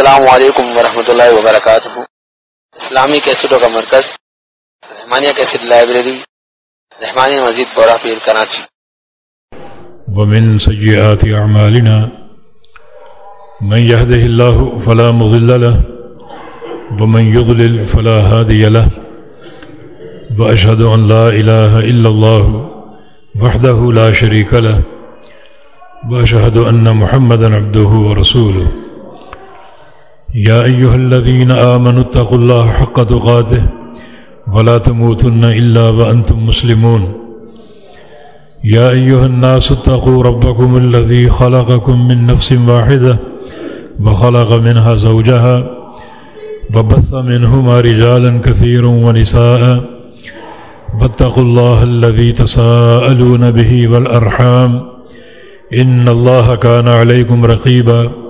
السلام علیکم ورحمۃ اللہ وبرکاتہ۔ اسلامی کیسٹوں کا مرکز، رحمانیہ کیسٹ لائبریری، رحمانیہ مزید بورہ پیر کراچی۔ ومن سيئات أعمالنا من يهده الله فلا مضل له، ومن يضلل فلا هادي له وأشهد أن لا إله إلا الله وحده لا شريك له وأشهد أن محمدا عبده ورسوله۔ يا أيها الذين آمنوا اتقوا الله حق تقاته ولا تموتن إلا وأنتم مسلمون. يا أيها الناس اتقوا ربكم الذي خلقكم من نفس واحدة وخلق منها زوجها وبث منهما رجالا كثيرا ونساء واتقوا الله الذي تساءلون به والأرحام إن الله كان عليكم رقيبا.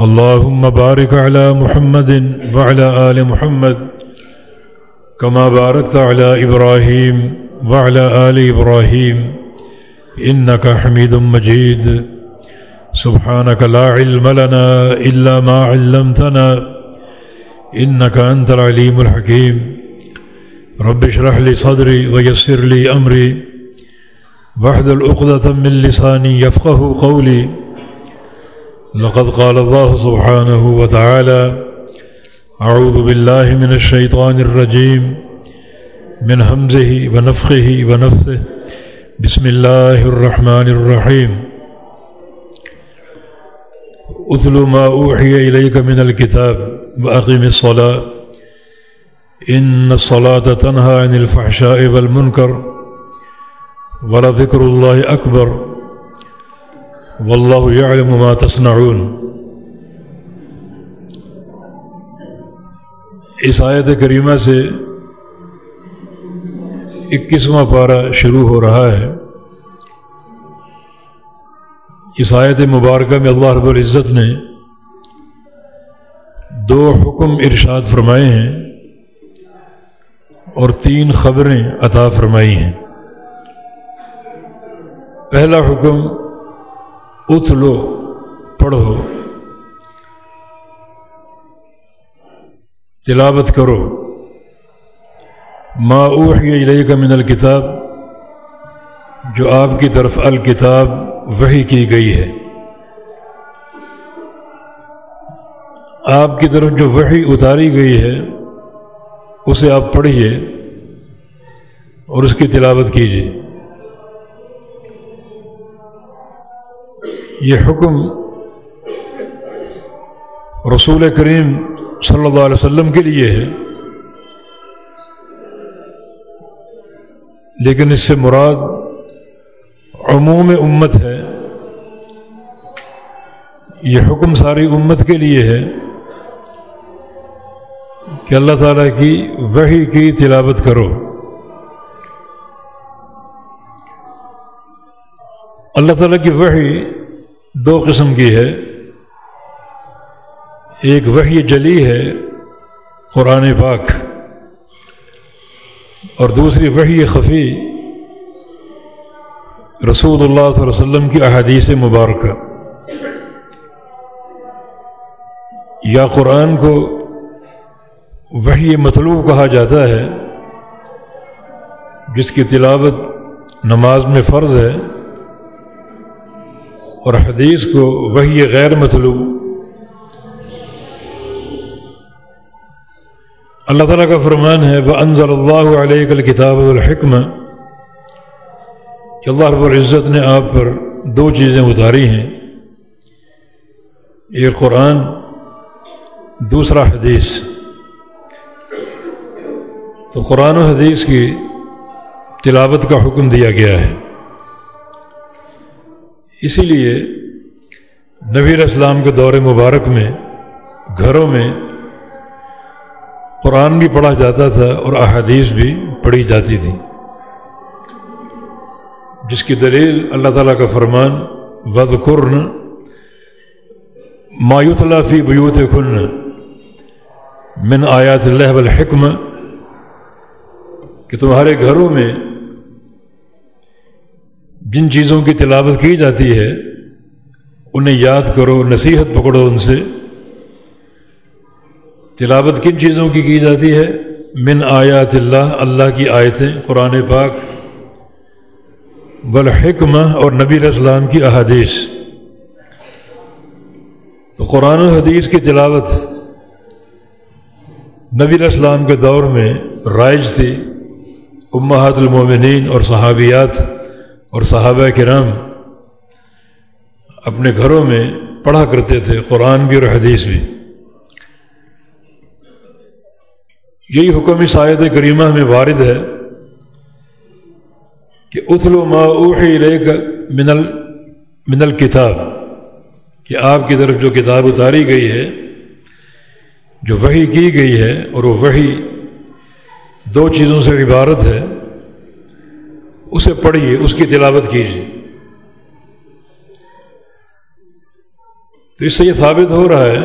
اللهم بارك على محمد وعلى آل محمد كما باركت على إبراهيم وعلى آل إبراهيم إنك حميد مجيد سبحانك لا علم لنا إلا ما علمتنا إنك أنت العليم الحكيم رب اشرح لي صدري ويسر لي أمري واحذل عقدة من لساني يفقه قولي لقد قال الله سبحانه وتعالى أعوذ بالله من الشيطان الرجيم، من همزه ونفخه ونفثه. بسم الله الرحمن الرحيم. أثل ما أوحي إليك من الكتاب وأقم الصلاة. إن الصلاة تنهى عن الفحشاء والمنكر، ولذكر الله أكبر. والله يعلم ما تصنعون۔ اس آیت کریمہ سے اکیسواں پارہ شروع ہو رہا ہے۔ اس آیت مبارکہ میں اللہ رب العزت نے دو حکم ارشاد فرمائے ہیں اور تین خبریں عطا فرمائی ہیں۔ پہلا حکم اتلو پڑھو تلاوت کرو ما اوحی الیہ کا من الکتاب جو آپ کی طرف الکتاب وہی کی گئی ہے آپ کی طرف جو وہی اتاری گئی ہے اسے آپ پڑھیے اور اس کی تلاوت کیجیے یہ حکم رسول کریم صلی اللہ علیہ وسلم کے لیے ہے، لیکن اس سے مراد عموم امت ہے۔ یہ حکم ساری امت کے لیے ہے کہ اللہ تعالیٰ کی وحی کی تلاوت کرو۔ اللہ تعالیٰ کی وحی دو قسم کی ہے۔ ایک وحی جلی ہے، قرآن پاک۔ اور دوسری وحی خفی رسول اللہ صلی اللہ علیہ وسلم کی احادیث مبارکہ۔ یا قرآن کو وحی مطلوب کہا جاتا ہے، جس کی تلاوت نماز میں فرض ہے۔ اور حدیث کو وحی غیر مطلوب۔ اللہ تعالیٰ کا فرمان ہے وہ انضر اللہ علیہ الکتاب الحکم کہ اللہ رب العزت نے آپ پر دو چیزیں اتاری ہیں۔ ایک قرآن، دوسرا حدیث۔ تو قرآن و حدیث کی تلاوت کا حکم دیا گیا ہے۔ اسی لیے نبی اسلام کے دور مبارک میں گھروں میں قرآن بھی پڑھا جاتا تھا اور احادیث بھی پڑھی جاتی تھی جس کی دلیل اللہ تعالیٰ کا فرمان ود قرن مایوت فی بیوت کن من آیات اللہ الحکم کہ تمہارے گھروں میں جن چیزوں کی تلاوت کی جاتی ہے، انہیں یاد کرو، نصیحت پکڑو ان سے۔ تلاوت کن چیزوں کی کی جاتی ہے؟ من آیات اللہ اللہ کی آیتیں، قرآن پاک۔ بالحکمہ اور نبی علیہ السلام کی احادیث۔ تو قرآن و حدیث کی تلاوت نبی علیہ السلام کے دور میں رائج تھی۔ امہات المومنین اور صحابیات۔ اور صحابہ کرام اپنے گھروں میں پڑھا کرتے تھے، قرآن بھی اور حدیث بھی۔ یہی حکم اس آیت کریمہ میں وارد ہے کہ اتل و ما اوحی لے من من الکتاب، کہ آپ کی طرف جو کتاب اتاری گئی ہے، جو وہی کی گئی ہے اور وہ وہی دو چیزوں سے عبارت ہے۔ اسے پڑھیے، اس کی تلاوت کیجیے۔ تو اس سے یہ ثابت ہو رہا ہے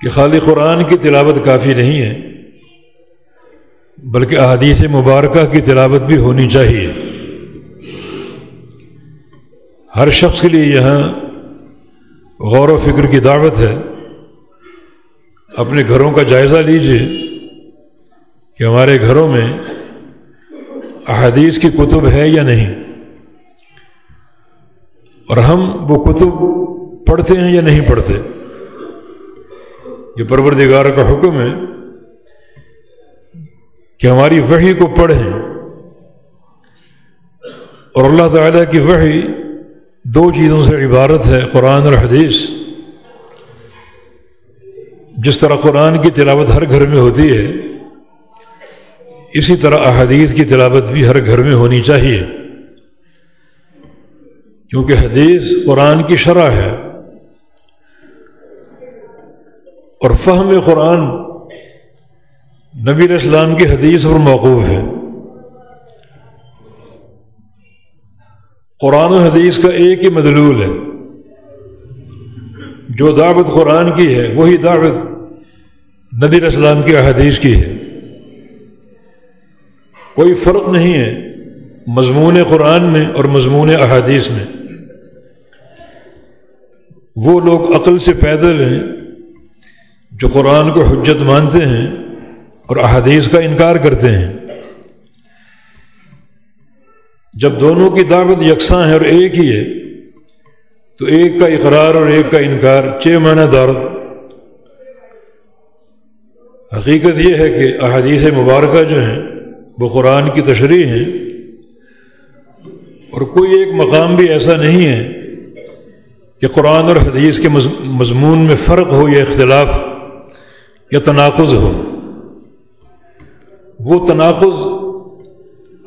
کہ خالی قرآن کی تلاوت کافی نہیں ہے، بلکہ احادیث مبارکہ کی تلاوت بھی ہونی چاہیے۔ ہر شخص کے لیے یہاں غور و فکر کی دعوت ہے۔ اپنے گھروں کا جائزہ لیجیے کہ ہمارے گھروں میں احادیث کی کتب ہے یا نہیں؟ اور ہم وہ کتب پڑھتے ہیں یا نہیں پڑھتے؟ یہ پروردگار کا حکم ہے کہ ہماری وحی کو پڑھیں۔ اور اللہ تعالیٰ کی وحی دو چیزوں سے عبارت ہے، قرآن اور حدیث۔ جس طرح قرآن کی تلاوت ہر گھر میں ہوتی ہے اسی طرح احادیث کی تلاوت بھی ہر گھر میں ہونی چاہیے۔ کیونکہ حدیث قرآن کی شرح ہے۔ اور فہم قرآن نبی علیہ السلام کی حدیث پر موقوف ہے۔ قرآن و حدیث کا ایک ہی مدلول ہے۔ جو دعوت قرآن کی ہے، وہی دعوت نبی علیہ السلام کی احادیث کی ہے۔ کوئی فرق نہیں ہے مضمون قرآن میں اور مضمون احادیث میں۔ وہ لوگ عقل سے پیدل ہیں جو قرآن کو حجت مانتے ہیں اور احادیث کا انکار کرتے ہیں۔ جب دونوں کی دعوت یکساں ہے اور ایک ہی ہے، تو ایک کا اقرار اور ایک کا انکار چھ معنی دارت حقیقت یہ ہے کہ احادیث مبارکہ جو ہیں وہ قرآن کی تشریح ہیں اور کوئی ایک مقام بھی ایسا نہیں ہے کہ قرآن اور حدیث کے مضمون میں فرق ہو یا اختلاف یا تناقض ہو۔ وہ تناقض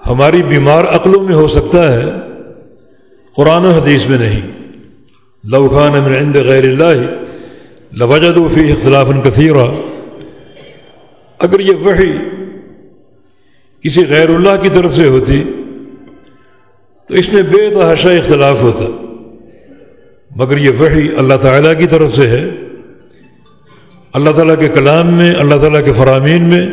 ہماری بیمار عقلوں میں ہو سکتا ہے، قرآن و حدیث میں نہیں۔ لوخان من عند غیر اللہ لوجد فی اختلاف کثیرہ اگر یہ وحی کسی غیر اللہ کی طرف سے ہوتی، تو اس میں بے تحاشا اختلاف ہوتا۔ مگر یہ وحی اللہ تعالیٰ کی طرف سے ہے۔ اللہ تعالیٰ کے کلام میں، اللہ تعالیٰ کے فرامین میں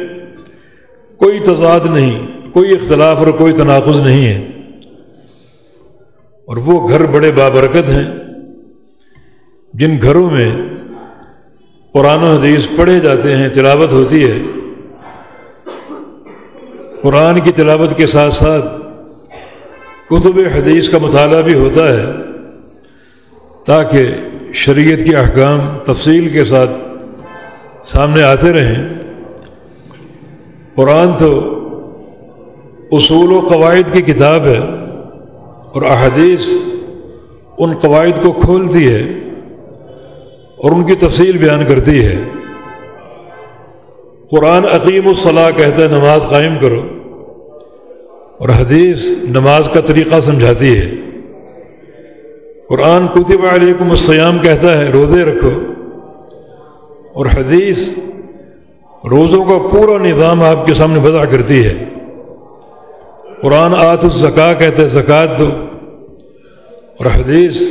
کوئی تضاد نہیں، کوئی اختلاف اور کوئی تناقض نہیں ہے۔ اور وہ گھر بڑے بابرکت ہیں، جن گھروں میں قرآن و حدیث پڑھے جاتے ہیں، تلاوت ہوتی ہے۔ قرآن کی تلاوت کے ساتھ ساتھ کتب حدیث کا مطالعہ بھی ہوتا ہے تاکہ شریعت کے احکام تفصیل کے ساتھ سامنے آتے رہیں۔ قرآن تو اصول و قواعد کی کتاب ہے اور احادیث ان قواعد کو کھولتی ہے اور ان کی تفصیل بیان کرتی ہے۔ قرآن عقیم الصلاح کہتا ہے نماز قائم کرو۔ اور حدیث نماز کا طریقہ سمجھاتی ہے۔ قرآن کتب علیکم السیام کہتا ہے، روزے رکھو۔ اور حدیث روزوں کا پورا نظام آپ کے سامنے وضع کرتی ہے۔ قرآن آت الزکا کہتے زکوٰۃ دو۔ اور حدیث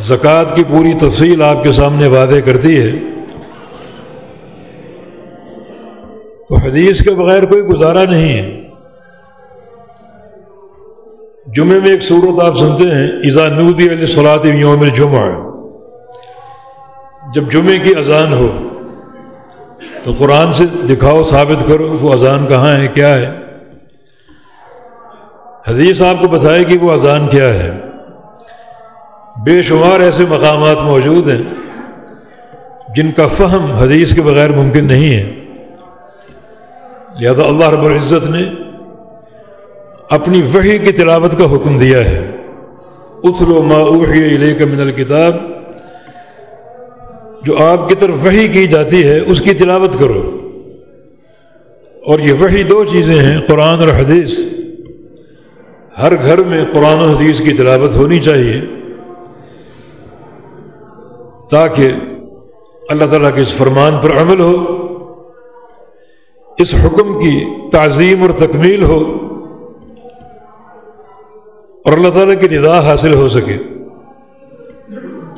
زکوٰۃ کی پوری تفصیل آپ کے سامنے واضح کرتی ہے۔ تو حدیث کے بغیر کوئی گزارا نہیں ہے۔ جمعے میں ایک صورت آپ سنتے ہیں ایزا نودی علیہ صلاحت یوم الجمعہ. جب جمعے کی اذان ہو، تو قرآن سے دکھاؤ، ثابت کرو وہ اذان کہاں ہے، کیا ہے۔ حدیث آپ کو بتائے کہ وہ اذان کیا ہے۔ بے شمار ایسے مقامات موجود ہیں جن کا فہم حدیث کے بغیر ممکن نہیں ہے۔ لہذا اللہ رب العزت نے اپنی وحی کی تلاوت کا حکم دیا ہے۔ اترو ما اوحی علیہ من الکتاب۔ جو آپ کی طرف وحی کی جاتی ہے، اس کی تلاوت کرو۔ اور یہ وحی دو چیزیں ہیں، قرآن اور حدیث۔ ہر گھر میں قرآن و حدیث کی تلاوت ہونی چاہیے۔ تاکہ اللہ تعالیٰ کے اس فرمان پر عمل ہو، اس حکم کی تعظیم اور تکمیل ہو۔ اور اللہ تعالیٰ کی ندا حاصل ہو سکے۔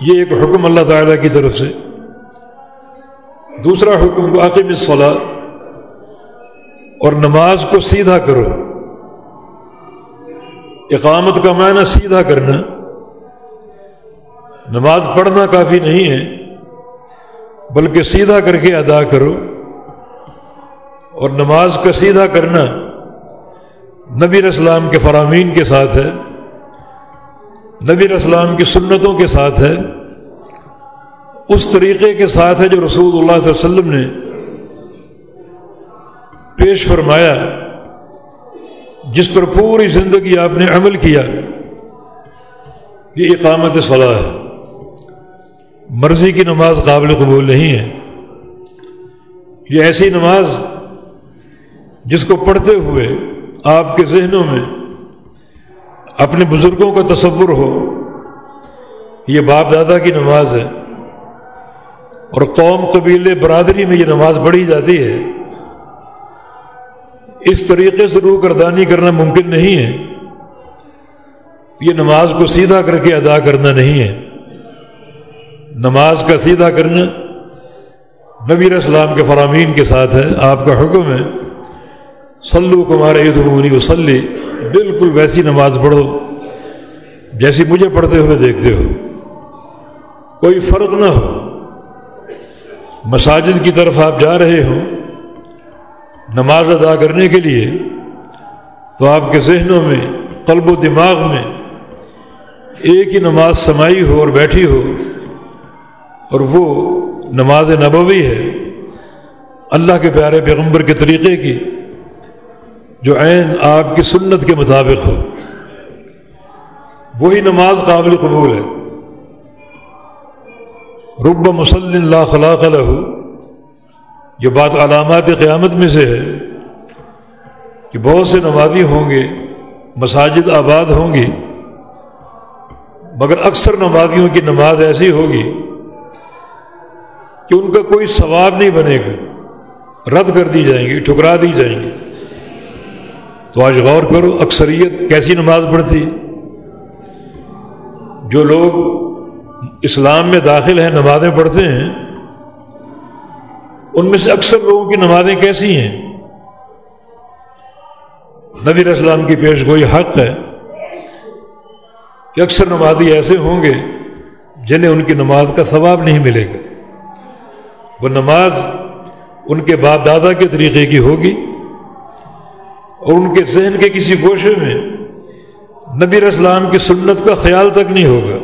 یہ ایک حکم اللہ تعالیٰ کی طرف سے۔ دوسرا حکم واقعی صلاح اور نماز کو سیدھا کرو۔ اقامت کا معنی سیدھا کرنا۔ نماز پڑھنا کافی نہیں ہے، بلکہ سیدھا کر کے ادا کرو۔ اور نماز کا سیدھا کرنا نبی اسلام کے فرامین کے ساتھ ہے۔ نبی اسلام کی سنتوں کے ساتھ ہے، اس طریقے کے ساتھ ہے جو رسول اللہ علیہ وسلم نے پیش فرمایا، جس پر پوری زندگی آپ نے عمل کیا۔ یہ اقامت صلاح ہے۔ مرضی کی نماز قابل قبول نہیں ہے۔ یہ ایسی نماز جس کو پڑھتے ہوئے آپ کے ذہنوں میں اپنے بزرگوں کا تصور ہو، یہ باپ دادا کی نماز ہے، اور قوم قبیلے برادری میں یہ نماز پڑھی جاتی ہے۔ اس طریقے سے روح گردانی کرنا ممکن نہیں ہے۔ یہ نماز کو سیدھا کر کے ادا کرنا نہیں ہے۔ نماز کا سیدھا کرنا نبی اسلام کے فرامین کے ساتھ ہے، آپ کا حکم ہے۔ سلو کمارے عید وسلی بالکل ویسی نماز پڑھو، جیسی مجھے پڑھتے ہوئے دیکھتے ہو۔ کوئی فرق نہ ہو۔ مساجد کی طرف آپ جا رہے ہوں، نماز ادا کرنے کے لیے، تو آپ کے ذہنوں میں، قلب و دماغ میں ایک ہی نماز سمائی ہو اور بیٹھی ہو، اور وہ نماز نبوی ہے، اللہ کے پیارے پیغمبر کے طریقے کی۔ جو عین آپ کی سنت کے مطابق ہو۔ وہی نماز قابل قبول ہے۔ رب مسل اللہ خلاق لہو یہ بات علامات قیامت میں سے ہے کہ بہت سے نمازی ہوں گے، مساجد آباد ہوں گی، مگر اکثر نمازیوں کی نماز ایسی ہوگی کہ ان کا کوئی ثواب نہیں بنے گا۔ رد کر دی جائیں گی، ٹھکرا دی جائیں گی۔ تو آج غور کرو، اکثریت کیسی نماز پڑھتی؟ جو لوگ اسلام میں داخل ہیں، نمازیں پڑھتے ہیں، ان میں سے اکثر لوگوں کی نمازیں کیسی ہیں؟ نبی اسلام کی پیش گوئی حق ہے کہ اکثر نمازی ایسے ہوں گے جنہیں ان کی نماز کا ثواب نہیں ملے گا۔ وہ نماز ان کے باپ دادا کے طریقے کی ہوگی اور ان کے ذہن کے کسی گوشے میں نبی اسلام کی سنت کا خیال تک نہیں ہوگا۔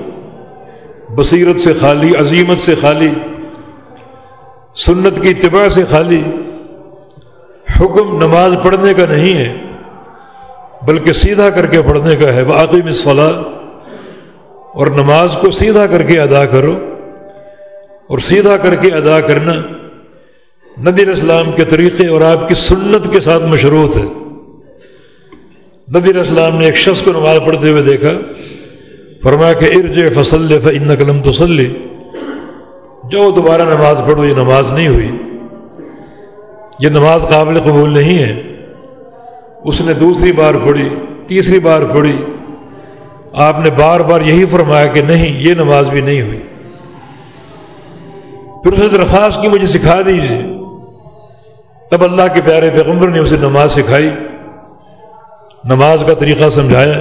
بصیرت سے خالی، عظیمت سے خالی، سنت کی اتباع سے خالی، حکم نماز پڑھنے کا نہیں ہے، بلکہ سیدھا کر کے پڑھنے کا ہے۔ باقی میں صلاح اور نماز کو سیدھا کر کے ادا کرو۔ اور سیدھا کر کے ادا کرنا نبی اسلام کے طریقے اور آپ کی سنت کے ساتھ مشروط ہے۔ نبی اسلام نے ایک شخص کو نماز پڑھتے ہوئے دیکھا، فرمایا کہ ارج فصل ان قلم تسلی جو دوبارہ نماز پڑھو، یہ نماز نہیں ہوئی۔ یہ نماز قابل قبول نہیں ہے۔ اس نے دوسری بار پڑھی، تیسری بار پڑھی۔ آپ نے بار بار یہی فرمایا کہ نہیں، یہ نماز بھی نہیں ہوئی۔ پھر اس نے درخواست کی، مجھے سکھا دیجیے تب اللہ کے پیارے پیغمبر نے اسے نماز سکھائی۔ نماز کا طریقہ سمجھایا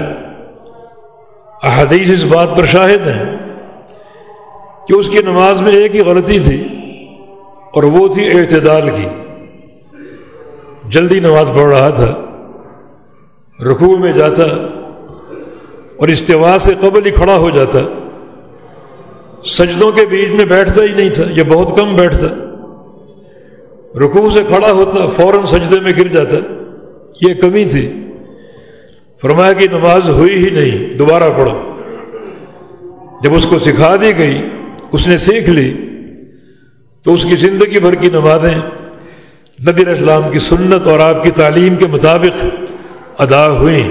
احادیث اس بات پر شاہد ہیں کہ اس کی نماز میں ایک ہی غلطی تھی اور وہ تھی اعتدال کی۔ جلدی نماز پڑھ رہا تھا، رکوع میں جاتا اور استوا سے قبل ہی کھڑا ہو جاتا۔ سجدوں کے بیچ میں بیٹھتا ہی نہیں تھا یہ بہت کم بیٹھتا۔ رکوع سے کھڑا ہوتا، فوراً سجدے میں گر جاتا، یہ کمی تھی۔ فرمایا کہ نماز ہوئی ہی نہیں، دوبارہ پڑھو۔ جب اس کو سکھا دی گئی، اس نے سیکھ لی، تو اس کی زندگی بھر کی نمازیں نبی اسلام کی سنت اور آپ کی تعلیم کے مطابق ادا ہوئیں۔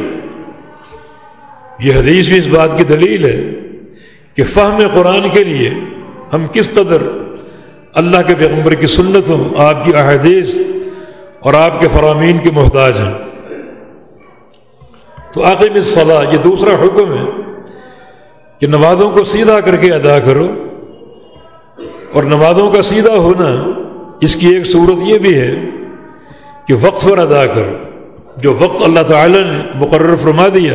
یہ حدیث بھی اس بات کی دلیل ہے کہ فہم قرآن کے لیے ہم کس قدر اللہ کے پیغمبر کی سنتوں، آپ کی احادیث اور آپ کے فرامین کے محتاج ہیں۔ تو عاقب صلاح، یہ دوسرا حکم ہے کہ نمازوں کو سیدھا کر کے ادا کرو اور نمازوں کا سیدھا ہونا اس کی ایک صورت یہ بھی ہے کہ وقت پر ادا کرو۔ جو وقت اللہ تعالی نے مقرر فرما دیا،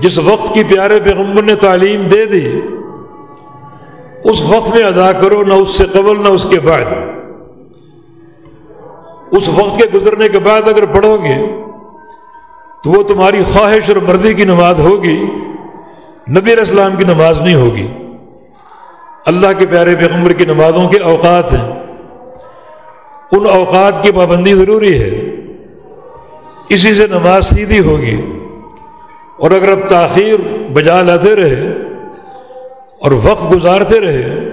جس وقت کی پیارے پیغمبر نے تعلیم دے دی، اس وقت میں ادا کرو، نہ اس سے قبل نہ اس کے بعد۔ اس وقت کے گزرنے کے بعد اگر پڑھو گے تو وہ تمہاری خواہش اور مرضی کی نماز ہوگی، نبی علیہ السلام کی نماز نہیں ہوگی۔ اللہ کے پیارے پیغمبر کی نمازوں کے اوقات ہیں۔ ان اوقات کی پابندی ضروری ہے۔ اسی سے نماز سیدھی ہوگی۔ اور اگر اب تاخیر بجا لاتے رہے، اور وقت گزارتے رہے،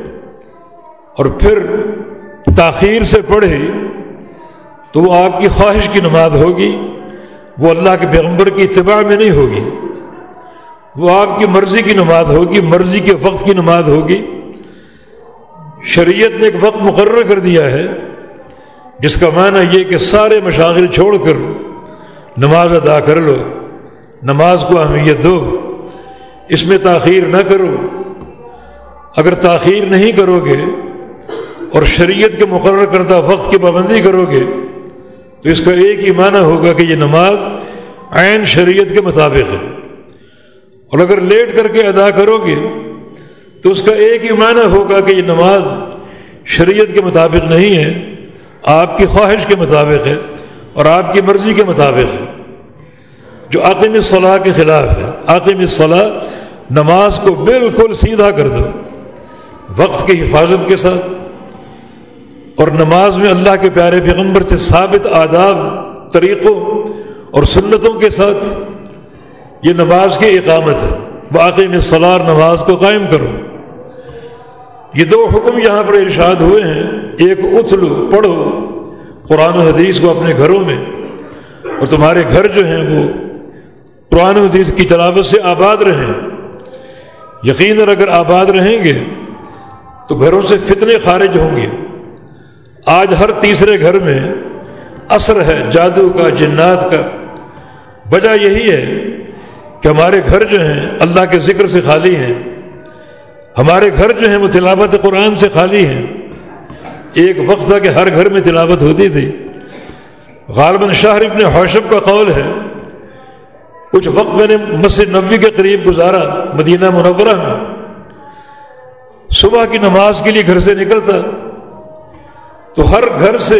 اور پھر تاخیر سے پڑھے، تو وہ آپ کی خواہش کی نماز ہوگی۔ وہ اللہ کے پیغمبر کی اتباع میں نہیں ہوگی۔ وہ آپ کی مرضی کی نماز ہوگی، مرضی کے وقت کی نماز ہوگی۔ شریعت نے ایک وقت مقرر کر دیا ہے، جس کا معنی یہ کہ سارے مشاغل چھوڑ کر نماز ادا کر لو، نماز کو اہمیت دو، اس میں تاخیر نہ کرو۔ اگر تاخیر نہیں کرو گے اور شریعت کے مقرر کردہ وقت کی پابندی کرو گے تو اس کا ایک ہی معنی ہوگا کہ یہ نماز عین شریعت کے مطابق ہے۔ اور اگر لیٹ کر کے ادا کرو گے تو اس کا ایک ہی معنی ہوگا کہ یہ نماز شریعت کے مطابق نہیں ہے، آپ کی خواہش کے مطابق ہے اور آپ کی مرضی کے مطابق ہے۔ جو عقیم صلاح کے خلاف ہے عقیم صلاح نماز کو بالکل سیدھا کر دو۔ وقت کی حفاظت کے ساتھ اور نماز میں اللہ کے پیارے پیغمبر سے ثابت آداب، طریقوں اور سنتوں کے ساتھ یہ نماز کی اقامت ہے واقعی میں سلار نماز کو قائم کرو یہ دو حکم یہاں پر ارشاد ہوئے ہیں۔ ایک اتلو، پڑھو قرآن و حدیث کو اپنے گھروں میں۔ اور تمہارے گھر جو ہیں وہ قرآن و حدیث کی تلاوت سے آباد رہیں۔ یقیناً اگر آباد رہیں گے تو گھروں سے فتنے خارج ہوں گے۔ آج ہر تیسرے گھر میں اثر ہے جادو کا، جنات کا۔ وجہ یہی ہے کہ ہمارے گھر جو ہیں اللہ کے ذکر سے خالی ہیں۔ ہمارے گھر جو ہیں وہ تلاوت قرآن سے خالی ہیں۔ ایک وقت تھا کہ ہر گھر میں تلاوت ہوتی تھی۔ غالباً شاہر ابن حوشب کا قول ہے، کچھ وقت میں نے مسجد نبی کے قریب گزارا مدینہ منورہ میں۔ صبح کی نماز کے لیے گھر سے نکلتا تو ہر گھر سے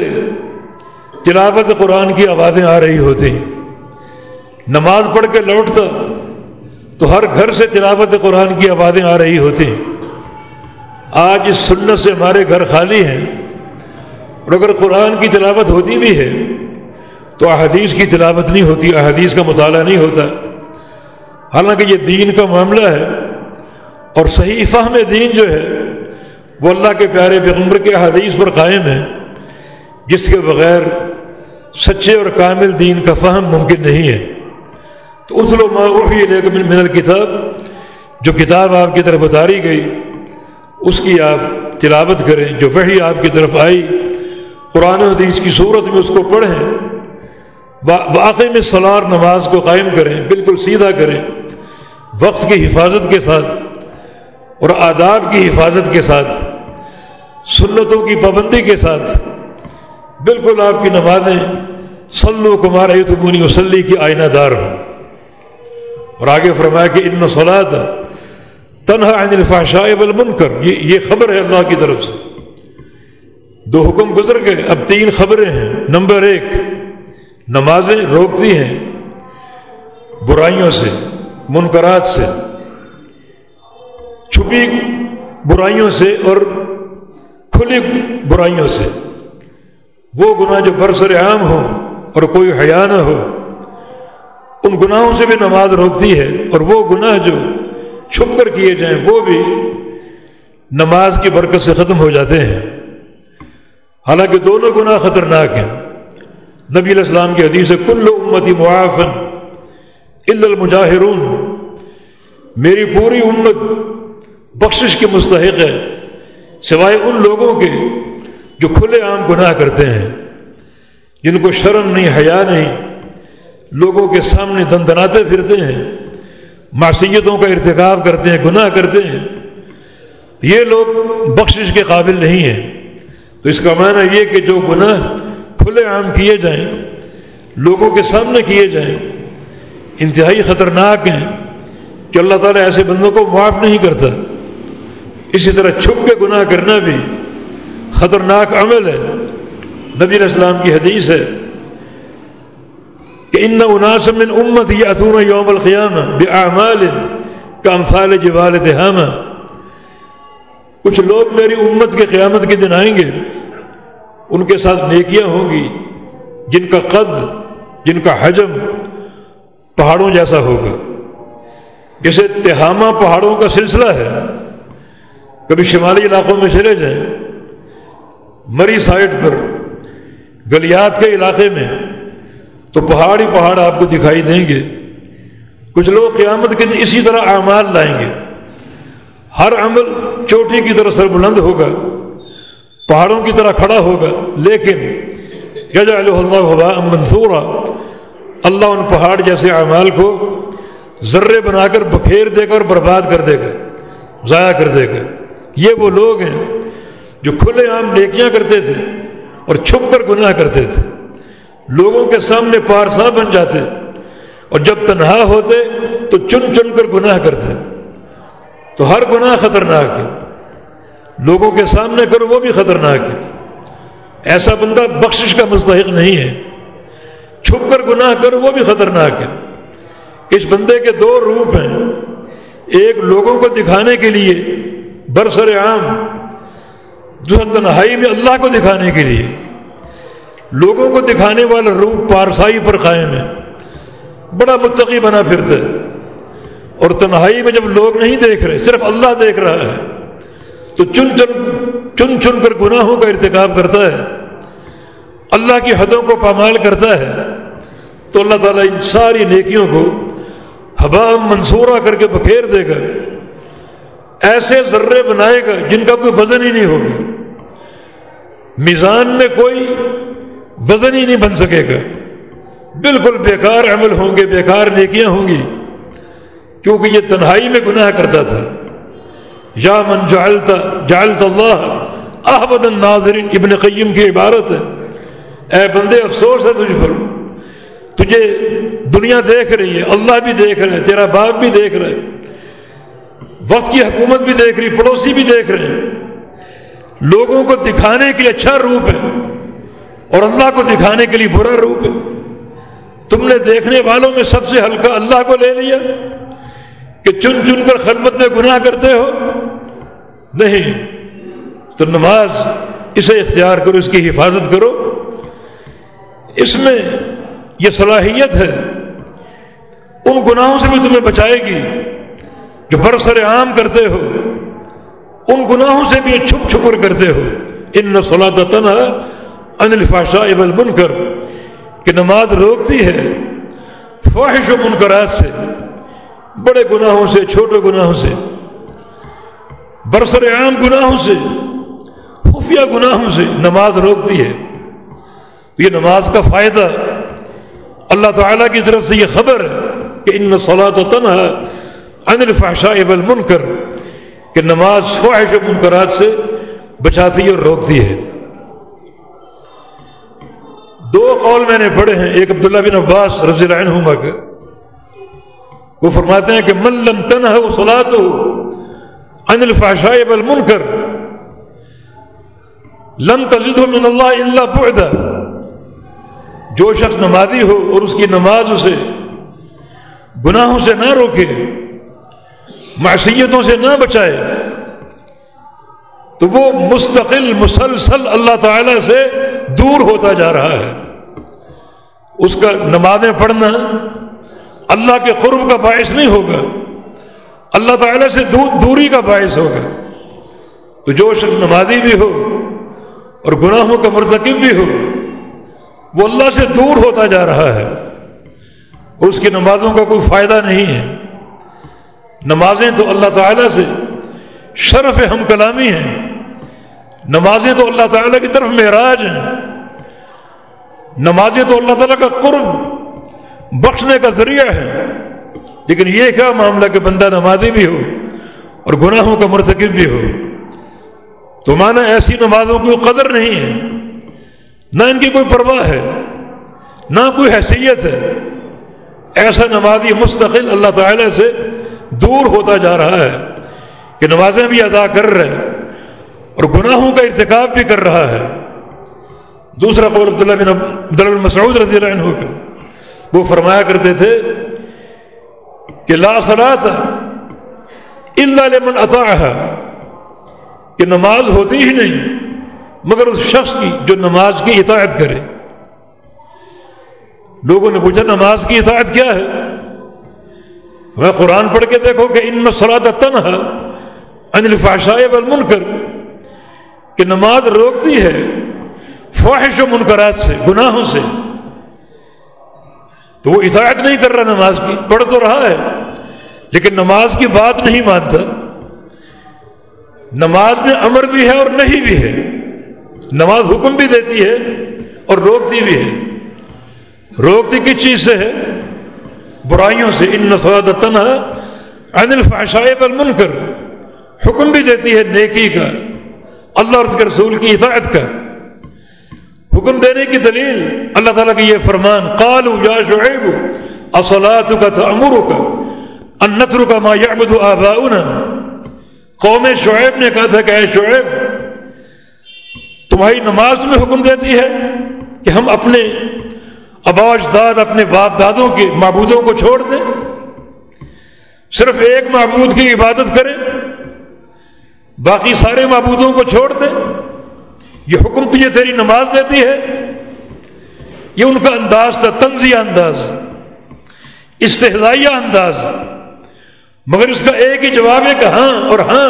تلاوت قرآن کی آوازیں آ رہی ہوتی نماز پڑھ کے لوٹتا تو ہر گھر سے تلاوت قرآن کی آوازیں آ رہی ہوتی آج اس سنت سے ہمارے گھر خالی ہیں اور اگر قرآن کی تلاوت ہوتی بھی ہے تو احادیث کی تلاوت نہیں ہوتی، احادیث کا مطالعہ نہیں ہوتا۔ حالانکہ یہ دین کا معاملہ ہے اور صحیح فہم دین جو ہے وہ اللہ کے پیارے پیغمبر کے احادیث پر قائم ہے جس کے بغیر سچے اور کامل دین کا فہم ممکن نہیں ہے۔ تو اتلو معروفی من الکتاب، جو کتاب آپ کی طرف اتاری گئی، اس کی آپ تلاوت کریں۔ جو وہی آپ کی طرف آئی، قرآن حدیث کی صورت میں اس کو پڑھیں۔ واقعی میں سلار نماز کو قائم کریں، بالکل سیدھا کریں۔ وقت کی حفاظت کے ساتھ اور آداب کی حفاظت کے ساتھ، سنتوں کی پابندی کے ساتھ، بالکل آپ کی نمازیں سلو کمار تمونی وسلی کی آئینہ دار ہوں۔ اور آگے فرمایا کہ ان سلاد تنہا عن الفاشاء والمنکر، یہ یہ خبر ہے اللہ کی طرف سے۔ دو حکم گزر گئے، اب تین خبریں ہیں۔ نمبر ایک، نمازیں روکتی ہیں برائیوں سے، منکرات سے۔ چھپی برائیوں سے اور کھلی برائیوں سے۔ وہ گناہ جو برسر عام ہو اور کوئی حیا نہ ہو، ان گناہوں سے بھی نماز روکتی ہے اور وہ گناہ جو چھپ کر کیے جائیں، وہ بھی نماز کی برکت سے ختم ہو جاتے ہیں۔ حالانکہ دونوں گناہ خطرناک ہیں۔ نبی علیہ السلام کی حدیث کل امتی معافن المجاہرون میری پوری امت بخشش کے مستحق ہے سوائے ان لوگوں کے جو کھلے عام گناہ کرتے ہیں، جن کو شرم نہیں، حیا نہیں، لوگوں کے سامنے دن دناتے پھرتے ہیں، معصیتوں کا ارتکاب کرتے ہیں، گناہ کرتے ہیں۔ یہ لوگ بخشش کے قابل نہیں ہیں۔ تو اس کا معنی یہ کہ جو گناہ کھلے عام کیے جائیں، لوگوں کے سامنے کیے جائیں، انتہائی خطرناک ہیں کہ اللہ تعالیٰ ایسے بندوں کو معاف نہیں کرتا۔ اسی طرح چھپ کے گناہ کرنا بھی خطرناک عمل ہے۔ نبی علیہ السلام کی حدیث ہے کہ ان اناسم من امت یہ اتون یوم القیام بے اعمال کا امثال جبال تہامہ۔ کچھ لوگ میری امت کے قیامت کے دن آئیں گے۔ ان کے ساتھ نیکیاں ہوں گی۔ جن کا قد، جن کا حجم پہاڑوں جیسا ہوگا۔ جیسے تہامہ پہاڑوں کا سلسلہ ہے۔ کبھی شمالی علاقوں میں چلے جائیں مری سائڈ پر، گلیات کے علاقے میں، تو پہاڑ ہی پہاڑ آپ کو دکھائی دیں گے۔ کچھ لوگ قیامت کے دن اسی طرح اعمال لائیں گے۔ ہر عمل چوٹی کی طرح سر بلند ہوگا، پہاڑوں کی طرح کھڑا ہوگا، لیکن اللہ منصورہ اللہ ان پہاڑ جیسے اعمال کو ذرے بنا کر بکھیر دے گا اور برباد کر دے گا، ضائع کر دے گا۔ یہ وہ لوگ ہیں جو کھلے عام نیکیاں کرتے تھے اور چھپ کر گناہ کرتے تھے۔ لوگوں کے سامنے پارسا بن جاتے اور جب تنہا ہوتے تو چن چن کر گناہ کرتے۔ تو ہر گناہ خطرناک ہے۔ لوگوں کے سامنے کرو وہ بھی خطرناک ہے۔ ایسا بندہ بخشش کا مستحق نہیں ہے۔ چھپ کر گناہ کرو وہ بھی خطرناک ہے۔ اس بندے کے دو روپ ہیں۔ ایک لوگوں کو دکھانے کے لیے برسر عام دوسرا تنہائی میں اللہ کو دکھانے کے لیے، لوگوں کو دکھانے والا روح پارسائی پر قائم ہے، بڑا متقی بنا پھرتا ہے۔ اور تنہائی میں جب لوگ نہیں دیکھ رہے، صرف اللہ دیکھ رہا ہے، تو چن چن چن چن کر گناہوں کا ارتکاب کرتا ہے۔ اللہ کی حدوں کو پامال کرتا ہے، تو اللہ تعالیٰ ان ساری نیکیوں کو حبا منصورہ کر کے بکھیر دے گا۔ ایسے ذرے بنائے گا جن کا کوئی وزن ہی نہیں ہوگا۔ میزان میں کوئی وزن ہی نہیں بن سکے گا۔ بالکل بیکار عمل ہوں گے، بیکار نیکیاں ہوں گی۔ کیونکہ یہ تنہائی میں گناہ کرتا تھا۔ یا من جعلتا جعلت اللہ احمد الناظرین ابن قیم کی عبارت ہے۔ اے بندے، افسوس ہے تجھ پر۔ تجھے دنیا دیکھ رہی ہے، اللہ بھی دیکھ رہے تیرا باپ بھی دیکھ رہے وقت کی حکومت بھی دیکھ رہی پڑوسی بھی دیکھ رہے ہیں۔ لوگوں کو دکھانے کے لیے اچھا روپ ہے اور اللہ کو دکھانے کے لیے برا روپ ہے۔ تم نے دیکھنے والوں میں سب سے ہلکا اللہ کو لے لیا کہ چن چن کر خدمت میں گناہ کرتے ہو۔ نہیں، تو نماز اسے اختیار کرو، اس کی حفاظت کرو۔ اس میں یہ صلاحیت ہے، ان گناہوں سے بھی تمہیں بچائے گی۔ جو برسر عام کرتے ہو، ان گناہوں سے بھی چھپ چھپ کرتے ہو۔ ان نسلا تنہا ان الفاشا ابل بن کر کہ نماز روکتی ہے فواہش و منکرات سے، بڑے گناہوں سے، چھوٹے گناہوں سے۔ برسر عام گناہوں سے، خفیہ گناہوں سے نماز روکتی ہے۔ تو یہ نماز کا فائدہ اللہ تعالیٰ کی طرف سے یہ خبر ہے کہ ان صلاح و تنہا ان الفحشاء والمنکر، کہ نماز فواہش و منکرات سے بچاتی اور روکتی ہے۔ دو قول میں نے پڑھے ہیں، ایک عبداللہ بن عباس رضی اللہ عنہما کے۔ وہ فرماتے ہیں کہ من لم تنہا صلاح ان الفحشاء والمنکر لن تجد من اللہ اللہ بعدا۔ جو شخص نمازی ہو اور اس کی نماز اسے گناہوں سے نہ روکے معصیتوں سے نہ بچائے۔ تو وہ مستقل مسلسل اللہ تعالی سے دور ہوتا جا رہا ہے۔ اس کا نمازیں پڑھنا اللہ کے قرب کا باعث نہیں ہوگا۔ اللہ تعالی سے دوری کا باعث ہوگا۔ تو جو شخص نمازی بھی ہو اور گناہوں کا مرتکب بھی ہو، وہ اللہ سے دور ہوتا جا رہا ہے۔ اس کی نمازوں کا کوئی فائدہ نہیں ہے۔ نمازیں تو اللہ تعالیٰ سے، شرف ہم کلامی ہیں۔ نمازیں تو اللہ تعالیٰ کی طرف معراج ہیں۔ نمازیں تو اللہ تعالیٰ کا قرب، بخشنے کا ذریعہ ہے لیکن یہ کیا معاملہ کہ بندہ نمازی بھی ہو اور گناہوں کا مرتکب بھی ہو۔ تو مانا ایسی نمازوں کی قدر نہیں ہے۔ نہ ان کی کوئی پرواہ ہے، نہ کوئی حیثیت ہے۔ ایسا نمازی مستقل اللہ تعالی سے دور ہوتا جا رہا ہے کہ نمازیں بھی ادا کر رہے اور گناہوں کا ارتکاب بھی کر رہا ہے۔ دوسرا قول عبداللہ بن عبداللہ بن مسعود رضی اللہ عنہ کا۔ وہ فرمایا کرتے تھے کہ لا صلاة الا لمن اطاعها کہ نماز ہوتی ہی نہیں، مگر اس شخص کی جو نماز کی اطاعت کرے۔ لوگوں نے پوچھا، نماز کی اطاعت کیا ہے؟ میں قرآن پڑھ کے دیکھو کہ ان میں سلاد تنہا انل فاشائے والمنکر، کہ نماز روکتی ہے فواہش و منکرات سے، گناہوں سے۔ تو وہ اطاعت نہیں کر رہا نماز کی، پڑھ تو رہا ہے، لیکن نماز کی بات نہیں مانتا۔ نماز میں امر بھی ہے اور نہیں بھی ہے۔ نماز حکم بھی دیتی ہے اور روکتی بھی ہے۔ روکتی کس چیز سے ہے؟ برائیوں سے ان نسواد تنہا عن الفحشاء والمنکر۔ حکم بھی دیتی ہے نیکی کا، اللہ اور اس کے رسول کی اطاعت کا۔ حکم دینے کی دلیل اللہ تعالیٰ کی یہ فرمان قالو یا شعیب، اصلاتک تأمرک ان نترک ما یعبد آباؤنا۔ قوم شعیب نے کہا تھا کہ اے شعیب، تمہاری نماز تمہیں حکم دیتی ہے کہ ہم اپنے اباج داد اپنے باپ دادوں کے معبودوں کو چھوڑ دیں صرف ایک معبود کی عبادت کریں باقی سارے معبودوں کو چھوڑ دیں یہ حکم تجھے تیری نماز دیتی ہے۔ یہ ان کا انداز تھا، تنزیہ انداز استحدائیہ انداز۔ مگر اس کا ایک ہی جواب ہے کہ ہاں اور ہاں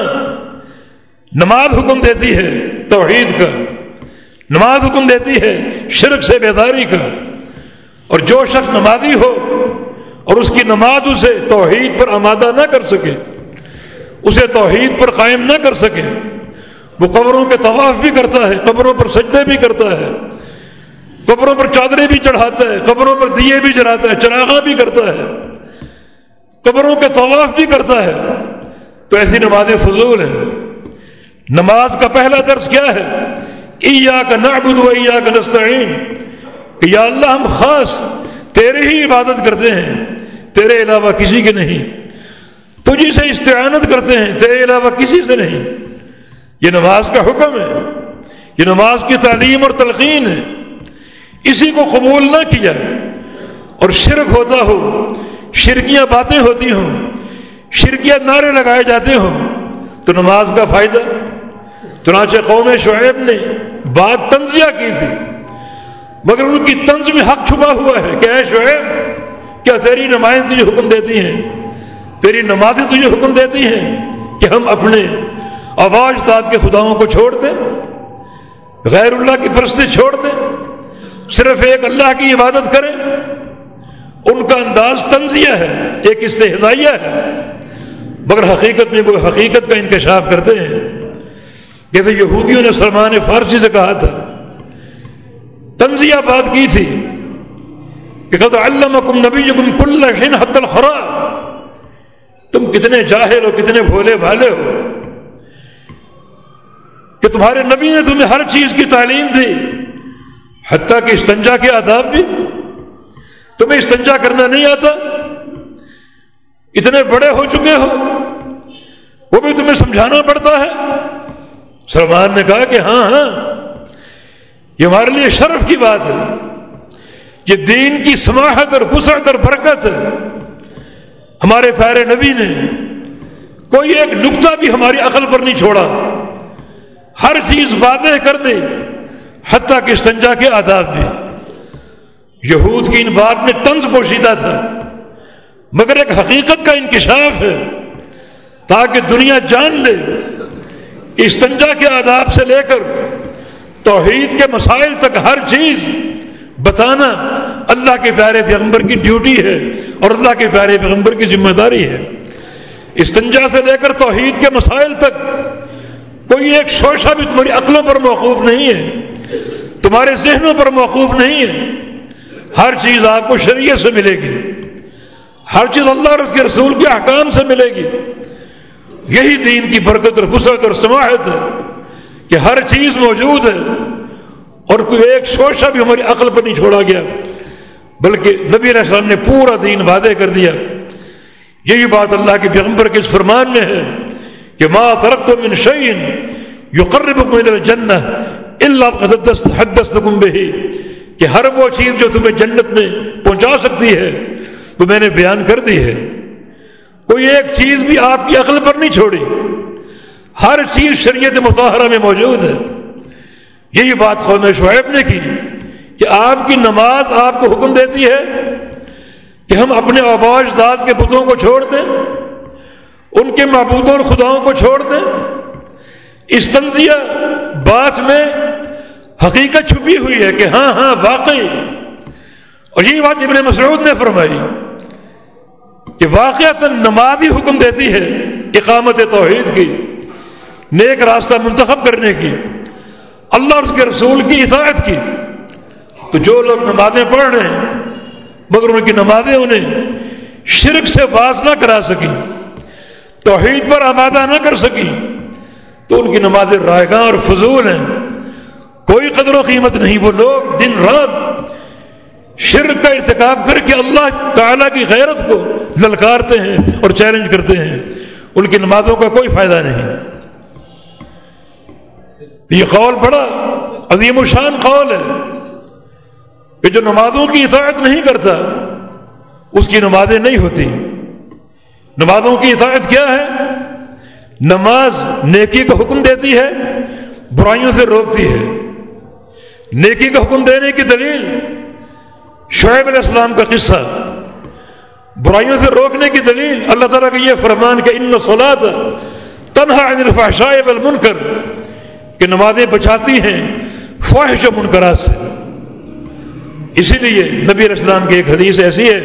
نماز حکم دیتی ہے توحید کا، نماز حکم دیتی ہے شرک سے بیداری کا۔ اور جو شخص نمازی ہو اور اس کی نماز اسے توحید پر آمادہ نہ کر سکے، اسے توحید پر قائم نہ کر سکے، وہ قبروں کے طواف بھی کرتا ہے، قبروں پر سجدے بھی کرتا ہے، قبروں پر چادریں بھی چڑھاتا ہے، قبروں پر دیے بھی جلاتا ہے، چراغاں بھی کرتا ہے، قبروں کے طواف بھی کرتا ہے۔ تو ایسی نماز فضول ہیں نماز کا پہلا درس کیا ہے؟ ایا کا نعبد و ایا کا نستعین۔ کہ یا اللہ ہم خاص تیرے ہی عبادت کرتے ہیں، تیرے علاوہ کسی کے نہیں۔ تجھی سے استعانت کرتے ہیں، تیرے علاوہ کسی سے نہیں۔ یہ نماز کا حکم ہے، یہ نماز کی تعلیم اور تلقین ہے۔ اسی کو قبول نہ کیا۔ اور شرک ہوتا ہو، شرکیاں باتیں ہوتی ہوں، شرکیاں نعرے لگائے جاتے ہوں، تو نماز کا فائدہ۔ چنانچہ قوم شعیب نے بات تنزیہ کی تھی۔ مگر ان کی طنز میں حق چھپا ہوا ہے۔ کہ اے شعیب؟ کیا تیری نمائیں تجھے حکم دیتی ہیں؟ تیری نمازیں تجھے حکم دیتی ہیں کہ ہم اپنے آواز داد کے خداؤں کو چھوڑ دیں غیر اللہ کی پرستی چھوڑ دیں صرف ایک اللہ کی عبادت کریں؟ ان کا انداز تنزیہ ہے، ایک استحضائیہ ہے۔ مگر حقیقت میں وہ حقیقت کا انکشاف کرتے ہیں۔ جیسے یہودیوں نے سلمان فارسی سے کہا تھا تنزیہ بات کی تھی کہ قد علمکم نبیکم کل شین حد الخرا۔ تم کتنے جاہل ہو کتنے بھولے بھالے ہو کہ تمہارے نبی نے تمہیں ہر چیز کی تعلیم دی، حتیٰ کہ استنجا کے آداب بھی۔ تمہیں استنجا کرنا نہیں آتا۔ اتنے بڑے ہو چکے ہو، وہ بھی تمہیں سمجھانا پڑتا ہے۔ سلمان نے کہا کہ ہاں ہاں۔ یہ ہمارے لیے شرف کی بات ہے۔ یہ دین کی سماحت اور وسعت اور برکت ہے۔ ہمارے پیارے نبی نے کوئی ایک نقطہ بھی ہماری عقل پر نہیں چھوڑا۔ ہر چیز واضح کر دے، حتیٰ کہ استنجا کے آداب بھی۔ یہود کی ان بات میں طنز پوشیدہ تھا، مگر ایک حقیقت کا انکشاف ہے۔ تاکہ دنیا جان لے، استنجا کے آداب سے لے کر توحید کے مسائل تک ہر چیز بتانا اللہ کے پیارے پیغمبر کی ڈیوٹی ہے اور اللہ کے پیارے پیغمبر کی ذمہ داری ہے۔ استنجا سے لے کر توحید کے مسائل تک کوئی ایک شوشہ بھی تمہاری عقلوں پر موقوف نہیں ہے، تمہارے ذہنوں پر موقوف نہیں ہے۔ ہر چیز آپ کو شریعت سے ملے گی، ہر چیز اللہ اور اس کے رسول کے احکام سے ملے گی۔ یہی دین کی برکت اور فسرت اور سماحت ہے۔ کہ ہر چیز موجود ہے اور کوئی ایک شوشہ بھی ہماری عقل پر نہیں چھوڑا گیا، بلکہ نبی علیہ السلام نے پورا دین وعدے کر دیا۔ یہی بات اللہ کے پیغمبر کے اس فرمان میں ہے کہ ما ترقت من شعین یو قرب جن اللہ حدثتکم به۔ کہ ہر وہ چیز جو تمہیں جنت میں پہنچا سکتی ہے، وہ میں نے بیان کر دی ہے۔ کوئی ایک چیز بھی آپ کی عقل پر نہیں چھوڑی۔ ہر چیز شریعت مطالعہ میں موجود ہے۔ یہی بات قوم شعیب نے کی کہ آپ کی نماز آپ کو حکم دیتی ہے کہ ہم اپنے آباش داد کے بتوں کو چھوڑ دیں، ان کے معبودوں اور خداؤں کو چھوڑ دیں۔ اس تنزیہ بات میں حقیقت چھپی ہوئی ہے کہ ہاں ہاں واقعی۔ اور یہی بات ابن مسعود نے فرمائی کہ واقعات نماز ہی حکم دیتی ہے اقامت توحید کی۔ نیک راستہ منتخب کرنے کی، اللہ اور اس کے رسول کی اطاعت کی۔ تو جو لوگ نمازیں پڑھ رہے ہیں، مگر ان کی نمازیں انہیں شرک سے باز نہ کرا سکیں، توحید پر آمادہ نہ کر سکیں، تو ان کی نمازیں رائے اور فضول ہیں۔ کوئی قدر و قیمت نہیں، وہ لوگ دن رات شرک کا ارتکاب کر کے اللہ تعالیٰ کی غیرت کو للکارتے ہیں اور چیلنج کرتے ہیں۔ ان کی نمازوں کا کوئی فائدہ نہیں۔ تو یہ قول بڑا عظیم و شان قول ہے کہ جو نمازوں کی اطاعت نہیں کرتا، اس کی نمازیں نہیں ہوتی۔ نمازوں کی اطاعت کیا ہے؟ نماز نیکی کا حکم دیتی ہے، برائیوں سے روکتی ہے۔ نیکی کا حکم دینے کی دلیل شعیب علیہ السلام کا قصہ۔ برائیوں سے روکنے کی دلیل اللہ تعالیٰ کا یہ فرمان کہ ان سولاد تنہا الفحشاء والمنکر۔ کہ نمازیں بچاتی ہیں فواہش و منکرات سے۔ اسی لیے نبی علیہ السلام کی ایک حدیث ایسی ہے،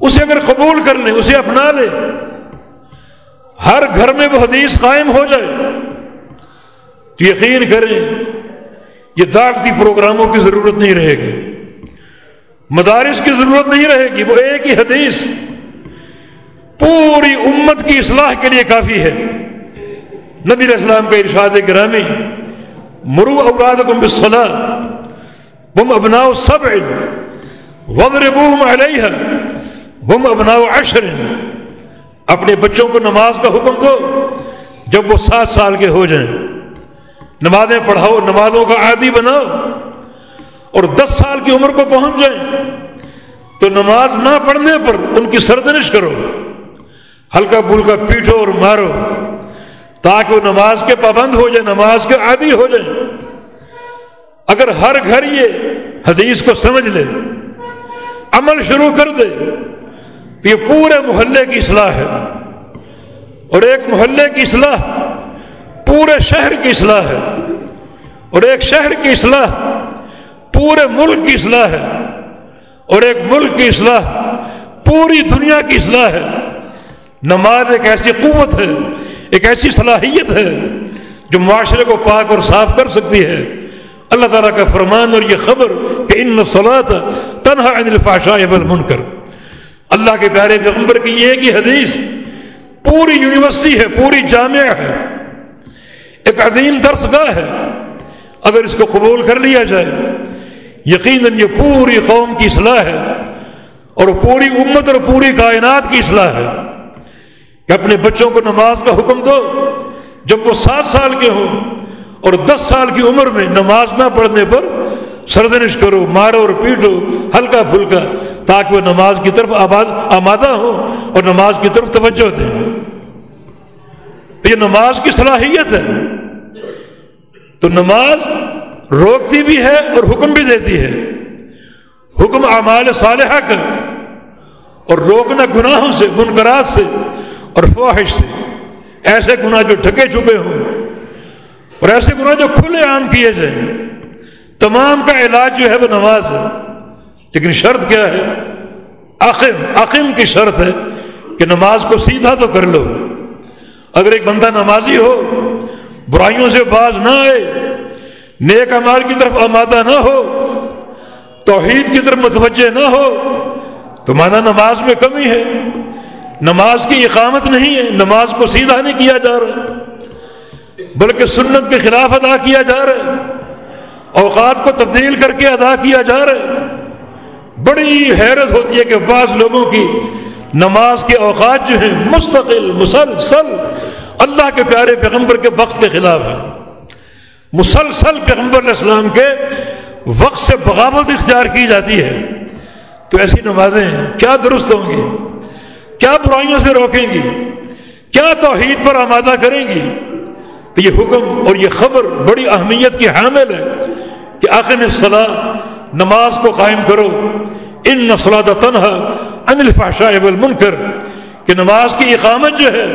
اسے اگر قبول کر لیں، اسے اپنا لیں، ہر گھر میں وہ حدیث قائم ہو جائے۔ تو یقین کریں، یہ دعوتی پروگراموں کی ضرورت نہیں رہے گی۔ مدارس کی ضرورت نہیں رہے گی، وہ ایک ہی حدیث پوری امت کی اصلاح کے لیے کافی ہے۔ نبی علیہ السلام کا ارشاد گرامی مرو اوراد کو بسلا بم ابناؤ سب وبر بوم علیہ بم ابناؤ عشر۔ اپنے بچوں کو نماز کا حکم دو، جب وہ سات سال کے ہو جائیں۔ نمازیں پڑھاؤ، نمازوں کا عادی بناؤ، اور دس سال کی عمر کو پہنچ جائیں۔ تو نماز نہ پڑھنے پر ان کی سردنش کرو۔ ہلکا پھلکا پیٹھو اور مارو۔ تاکہ وہ نماز کے پابند ہو جائے، نماز کے عادی ہو جائے۔ اگر ہر گھر یہ حدیث کو سمجھ لے، عمل شروع کر دے، تو یہ پورے محلے کی اصلاح ہے۔ اور ایک محلے کی اصلاح پورے شہر کی اصلاح ہے۔ اور ایک شہر کی اصلاح پورے ملک کی اصلاح ہے۔ اور ایک ملک کی اصلاح پوری دنیا کی اصلاح ہے۔ نماز ایک ایسی قوت ہے ایک ایسی صلاحیت ہے جو معاشرے کو پاک اور صاف کر سکتی ہے۔ اللہ تعالیٰ کا فرمان اور یہ خبر کہ ان صلاح تنہا عن الفاشا والمنکر۔ اللہ کے پیارے پیغمبر کی یہ ایک ہی حدیث پوری یونیورسٹی ہے، پوری جامعہ ہے۔ ایک عظیم درس گاہ ہے۔ اگر اس کو قبول کر لیا جائے، یقیناً یہ پوری قوم کی اصلاح ہے اور پوری امت اور پوری کائنات کی اصلاح ہے۔ کہ اپنے بچوں کو نماز کا حکم دو جب وہ سات سال کے ہوں اور دس سال کی عمر میں نماز نہ پڑھنے پر سردنش کرو، مارو اور پیٹو ہلکا پھلکا تاکہ وہ نماز کی طرف آباد، آمادہ ہو اور نماز کی طرف توجہ دیں تو یہ نماز کی صلاحیت ہے۔ تو نماز روکتی بھی ہے اور حکم بھی دیتی ہے۔ حکم اعمال صالحہ کا اور روکنا گناہوں سے، منکرات سے۔ اور فواہش سے ایسے گناہ جو ٹھکے چھپے ہوں اور ایسے گناہ جو کھلے عام کیے جائیں، تمام کا علاج جو ہے وہ نماز ہے۔ لیکن شرط کیا ہے؟ عقم عقم کی شرط ہے کہ نماز کو سیدھا تو کر لو۔ اگر ایک بندہ نمازی ہو، برائیوں سے باز نہ آئے، نیک امال کی طرف آمادہ نہ ہو، توحید کی طرف متوجہ نہ ہو، تو مانا نماز میں کمی ہے۔ نماز کی اقامت نہیں ہے، نماز کو سیدھا نہیں کیا جا رہا۔ بلکہ سنت کے خلاف ادا کیا جا رہا ہے۔ اوقات کو تبدیل کر کے ادا کیا جا رہا ہے۔ بڑی حیرت ہوتی ہے کہ بعض لوگوں کی نماز کے اوقات جو ہیں، مستقل، مسلسل، اللہ کے پیارے پیغمبر کے وقت کے خلاف ہیں۔ مسلسل پیغمبر علیہ السلام کے وقت سے بغاوت اختیار کی جاتی ہے۔ تو ایسی نمازیں کیا درست ہوں گی؟ کیا برائیوں سے روکیں گی؟ کیا توحید پر آمادہ کریں گی؟ تو یہ حکم اور یہ خبر بڑی اہمیت کی حامل ہے کہ آخر صلاح نماز کو قائم کرو۔ ان نسلات تنہا ان الفاشا والمنکر۔ کہ نماز کی اقامت جو ہے،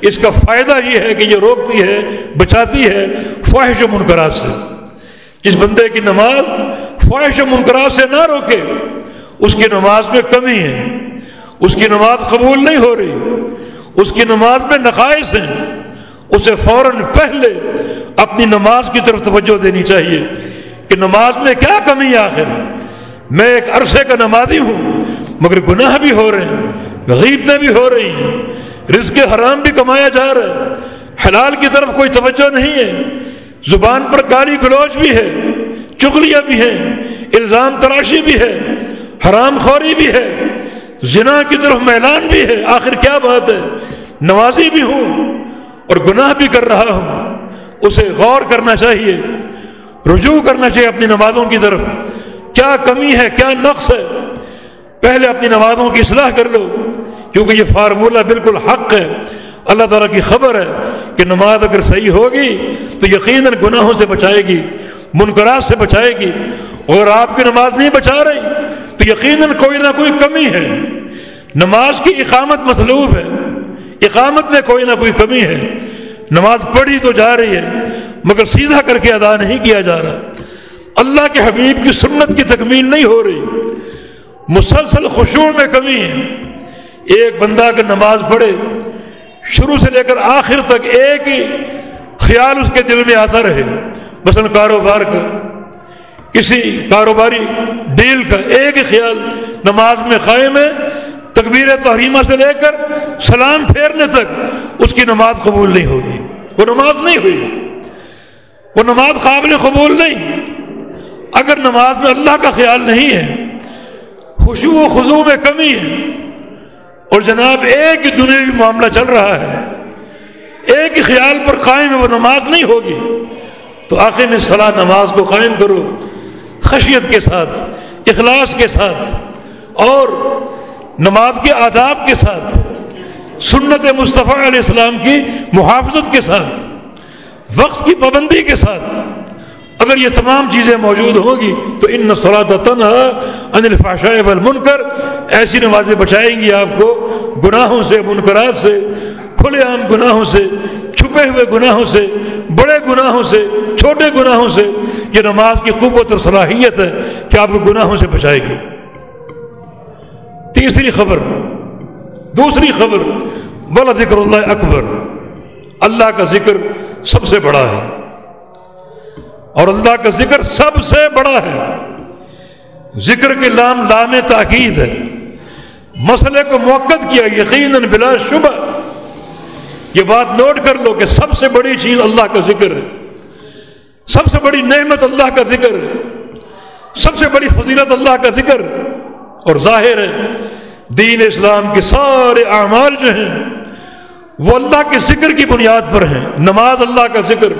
اس کا فائدہ یہ ہے کہ یہ روکتی ہے، بچاتی ہے خواہش و منقرات سے۔ جس بندے کی نماز خواہش و منقرات سے نہ روکے، اس کی نماز میں کمی ہے۔ اس کی نماز قبول نہیں ہو رہی، اس کی نماز میں نقائص ہیں، اسے فوراً پہلے اپنی نماز کی طرف توجہ دینی چاہیے کہ نماز میں کیا کمی ہے آخر؟ میں ایک عرصے کا نمازی ہوں، مگر گناہ بھی ہو رہے ہیں، غیبتیں بھی ہو رہی ہیں، رزق حرام بھی کمایا جا رہا ہے، حلال کی طرف کوئی توجہ نہیں ہے، زبان پر گالی گلوچ بھی ہے چگلیاں بھی ہیں، الزام تراشی بھی ہے، حرام خوری بھی ہے زنا کی طرف میلان بھی ہے، آخر کیا بات ہے؟ نوازی بھی ہوں اور گناہ بھی کر رہا ہوں۔ اسے غور کرنا چاہیے، رجوع کرنا چاہیے اپنی نمازوں کی طرف۔ کیا کمی ہے، کیا نقص ہے؟ پہلے اپنی نمازوں کی اصلاح کر لو، کیونکہ یہ فارمولہ بالکل حق ہے۔ اللہ تعالیٰ کی خبر ہے کہ نماز اگر صحیح ہوگی تو یقیناً گناہوں سے بچائے گی منقرات سے بچائے گی۔ اور آپ کی نماز نہیں بچا رہی تو یقیناً کوئی نہ کوئی کمی ہے۔ نماز کی اقامت مطلوب ہے۔ اقامت میں کوئی نہ کوئی کمی ہے۔ نماز پڑھی تو جا رہی ہے، مگر سیدھا کر کے ادا نہیں کیا جا رہا۔ اللہ کے حبیب کی سنت کی تکمیل نہیں ہو رہی۔ مسلسل خوشبو میں کمی ہے۔ ایک بندہ کا نماز پڑھے، شروع سے لے کر آخر تک ایک ہی خیال اس کے دل میں آتا رہے۔ مثلا کاروبار کا۔ کسی کاروباری ڈیل کا ایک ہی خیال نماز میں قائم ہے، تکبیر تحریمہ سے لے کر سلام پھیرنے تک اس کی نماز قبول نہیں ہوگی وہ نماز نہیں ہوئی۔ وہ نماز قابل قبول نہیں۔ اگر نماز میں اللہ کا خیال نہیں ہے خوشو و خضو میں کمی ہے، اور جناب ایک ہی دنیا معاملہ چل رہا ہے، ایک ہی خیال پر قائم ہے، وہ نماز نہیں ہوگی، تو آخر میں صلاح نماز کو قائم کرو۔ خشیت کے ساتھ، اخلاص کے ساتھ، اور نماز کے آداب کے ساتھ، سنت مصطفیٰ علیہ السلام کی محافظت کے ساتھ، وقت کی پابندی کے ساتھ اگر یہ تمام چیزیں موجود ہوں گی تو ان نسلات تنہا ان الفاشا والمنکر، ایسی نمازیں بچائیں گی آپ کو گناہوں سے، منکرات سے کھلے عام گناہوں سے، چھپے ہوئے گناہوں سے، بڑے گناہوں سے، چھوٹے گناہوں سے، یہ نماز کی قوت اور صلاحیت ہے کہ آپ کو گناہوں سے بچائے گی۔ تیسری خبر، دوسری خبر بلا ذکر اللہ اکبر۔ اللہ کا ذکر سب سے بڑا ہے۔ اور اللہ کا ذکر سب سے بڑا ہے۔ ذکر کے لام لام تاکید ہے۔ مسئلے کو موقع کیا، یقیناً بلا شبہ۔ یہ بات نوٹ کر لو کہ سب سے بڑی چیز اللہ کا ذکر ہے سب سے بڑی نعمت اللہ کا ذکر ہے سب سے بڑی فضیلت اللہ کا ذکر اور ظاہر ہے دین اسلام کے سارے اعمال جو ہیں وہ اللہ کے ذکر کی بنیاد پر ہیں نماز اللہ کا ذکر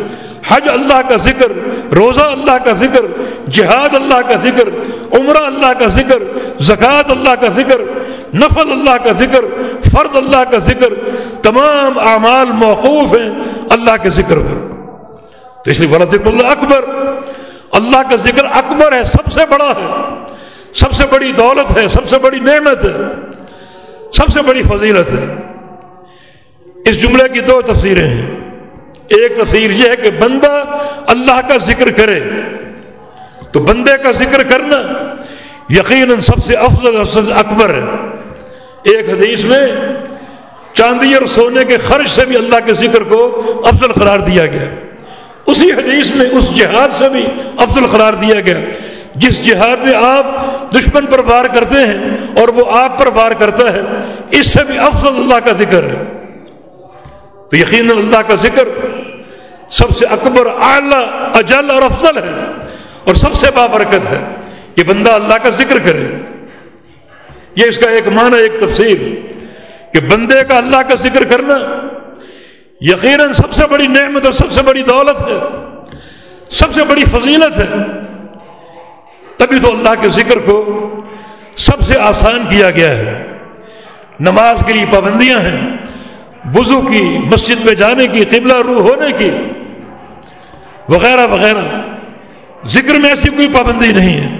حج اللہ کا ذکر روزہ اللہ کا ذکر جہاد اللہ کا ذکر عمرہ اللہ کا ذکر زکوٰۃ اللہ کا ذکر نفل اللہ کا ذکر فرض اللہ کا ذکر تمام اعمال موقوف ہیں۔ اللہ کے ذکر پر۔ تو اس لیے ذکر اللہ اکبر۔ اللہ کا ذکر اکبر ہے، سب سے بڑا ہے۔ سب سے بڑی دولت ہے، سب سے بڑی نعمت ہے۔ سب سے بڑی فضیلت ہے۔ اس جملے کی دو تفسیریں ہیں۔ ایک تصویر یہ ہے کہ بندہ اللہ کا ذکر کرے۔ تو بندے کا ذکر کرنا یقیناً سب سے افضل افضل اکبر ہے۔ ایک حدیث میں چاندی اور سونے کے خرچ سے بھی اللہ کے ذکر کو افضل قرار دیا گیا۔ اسی حدیث میں اس جہاد سے بھی افضل قرار دیا گیا۔ جس جہاد میں آپ دشمن پر وار کرتے ہیں اور وہ آپ پر وار کرتا ہے، اس سے بھی افضل اللہ کا ذکر ہے۔ تو یقیناً اللہ کا ذکر سب سے اکبر، اعلیٰ، اجل اور افضل ہے اور سب سے بابرکت ہے کہ بندہ اللہ کا ذکر کرے۔ یہ اس کا ایک معنی، ایک تفسیر۔ کہ بندے کا اللہ کا ذکر کرنا یقیناً سب سے بڑی نعمت اور سب سے بڑی دولت ہے، سب سے بڑی فضیلت ہے۔ تبھی تو اللہ کے ذکر کو سب سے آسان کیا گیا ہے۔ نماز کے لیے پابندیاں ہیں، وضو کی، مسجد میں جانے کی، قبلہ روح ہونے کی، وغیرہ وغیرہ۔ ذکر میں ایسی کوئی پابندی نہیں ہے۔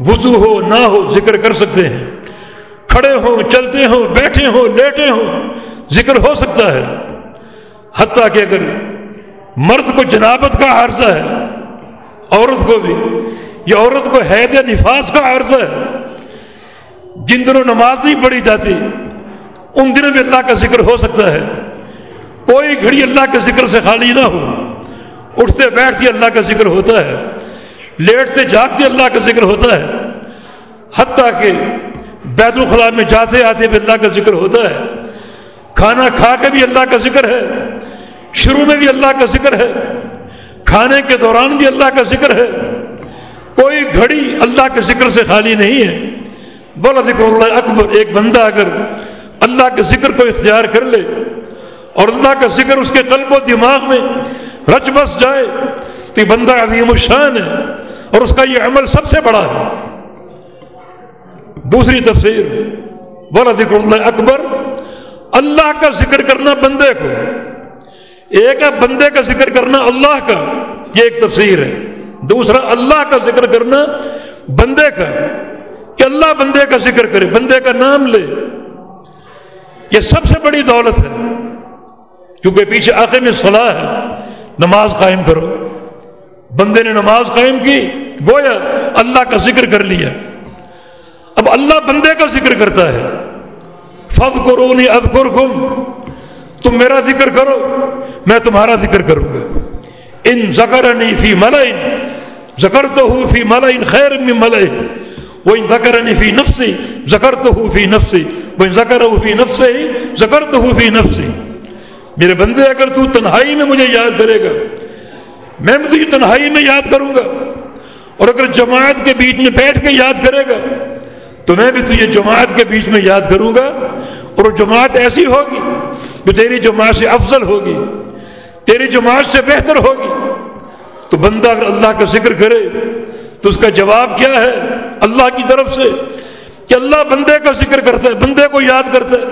وضو ہو، نہ ہو، ذکر کر سکتے ہیں۔ کھڑے ہوں، چلتے ہوں، بیٹھے ہوں، لیٹے ہوں، ذکر ہو سکتا ہے۔ حتیٰ کہ اگر مرد کو جنابت کا عرضہ ہے، عورت کو بھی، یا عورت کو حید نفاس کا عرضہ ہے، جن دنوں نماز نہیں پڑھی جاتی، ان دنوں میں اللہ کا ذکر ہو سکتا ہے۔ کوئی گھڑی اللہ کے ذکر سے خالی نہ ہو۔ اٹھتے بیٹھتے اللہ کا ذکر ہوتا ہے۔ لیٹتے جاگتے اللہ کا ذکر ہوتا ہے۔ حتیٰ کہ بیت الخلاء میں جاتے آتے بھی اللہ کا ذکر ہوتا ہے۔ کھانا کھا کے بھی اللہ کا ذکر ہے۔ شروع میں بھی اللہ کا ذکر ہے۔ کھانے کے دوران بھی اللہ کا ذکر ہے۔ کوئی گھڑی اللہ کے ذکر سے خالی نہیں ہے۔ بولا ذکر اللہ اکبر، ایک بندہ اگر اللہ کے ذکر کو اختیار کر لے اور اللہ کا ذکر اس کے قلب و دماغ میں رچ بس جائے تو یہ بندہ عظیم الشان ہے اور اس کا یہ عمل سب سے بڑا ہے۔ دوسری تفسیر بولا ذکر اللہ اکبر، اللہ کا ذکر کرنا بندے کو۔ ایک ہے بندے کا ذکر کرنا اللہ کا، یہ ایک تفسیر ہے۔ دوسرا، اللہ کا ذکر کرنا بندے کا، کہ اللہ بندے کا ذکر کرے، بندے کا نام لے۔ یہ سب سے بڑی دولت ہے۔ کیونکہ پیچھے آخر میں صلاح ہے۔ نماز قائم کرو۔ بندے نے نماز قائم کی، گویا اللہ کا ذکر کر لیا۔ اب اللہ بندے کا ذکر کرتا ہے۔ فد کرو ادکر گم تم میرا ذکر کرو، میں تمہارا ذکر کروں گا۔ ان زکر نہیں فی ملائن زکر تو ہوں فی ملائن خیر میں ملائن وہ ان زکر فی نفسی زکر تو ہوں فی نفسی وہ ان زکر فی نفسی زکر تو ہوں فی نفسی میرے بندے، اگر تو تنہائی میں مجھے یاد کرے گا، میں تجھے تنہائی میں یاد کروں گا۔ اور اگر جماعت کے بیچ میں بیٹھ کے یاد کرے گا تو میں بھی تجھے جماعت کے بیچ میں یاد کروں گا اور وہ جماعت ایسی ہوگی جو تیری جماعت سے افضل ہوگی، تیری جماعت سے بہتر ہوگی۔ تو بندہ اگر اللہ کا ذکر کرے تو اس کا جواب کیا ہے؟ اللہ کی طرف سے کہ اللہ بندے کا ذکر کرتا ہے، بندے کو یاد کرتا ہے۔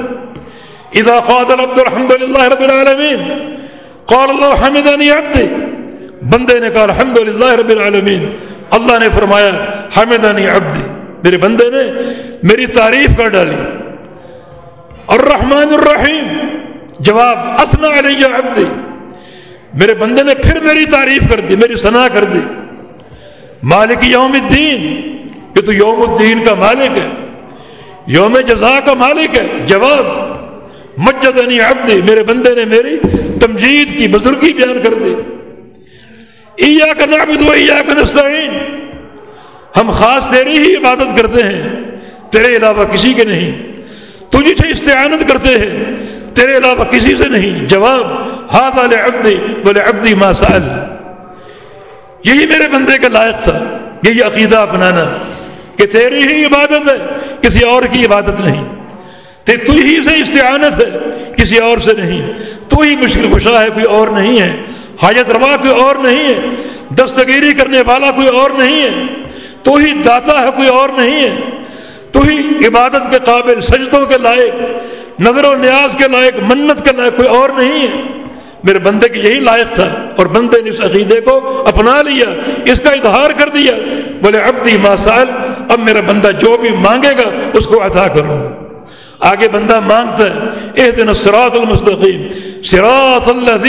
اذا قال عبد الحمد للہ رب العالمین قال اللہ حمدانی عبدی بندے نے کہا الحمد للہ رب العالمین اللہ نے فرمایا حمدانی عبدی۔ میرے بندے نے میری تعریف کر ڈالی۔ اور رحمان الرحیم۔ جواب اسنا علیہ عبدی۔ میرے بندے نے پھر میری تعریف کر دی، میری ثنا کر دی۔ مالک یوم الدین کہ تو یوم الدین کا مالک ہے۔ یوم جزا کا مالک ہے۔ جواب، مجدنی عبدی۔ میرے بندے نے میری تمجید کی، بزرگی بیان کر دی۔ ایا کا نعبد و ایا کا نستعین۔ ہم خاص تیری ہی عبادت کرتے ہیں، تیرے علاوہ کسی کے نہیں۔ تجھے سے استعانت کرتے ہیں، تیرے علاوہ کسی سے نہیں۔ جواب ہاتھ والے ابدی بولے ابدی ماسال یہی میرے بندے کا لائق تھا، یہی عقیدہ اپنانا کہ تیری ہی عبادت ہے، کسی اور کی عبادت نہیں۔ تو ہی سے استعانت ہے، کسی اور سے نہیں۔ تو ہی مشکل کشا ہے، کوئی اور نہیں ہے۔ حاجت روا کوئی اور نہیں ہے۔ دستگیری کرنے والا کوئی اور نہیں ہے۔ تو ہی داتا ہے، کوئی اور نہیں ہے۔ تو ہی عبادت کے قابل سجدوں کے لائق، نظر و نیاز کے لائق، منت کے لائق، کوئی اور نہیں ہے۔ میرے بندے کی یہی لائق تھا اور بندے نے اس عقیدے کو اپنا لیا، اس کا اظہار کر دیا۔ بولے اب دی ماسال اب میرا بندہ جو بھی مانگے گا، اس کو عطا کروں۔ آگے بندہ مانگتا ہے اے دن سراط المستقیم سراط اللہ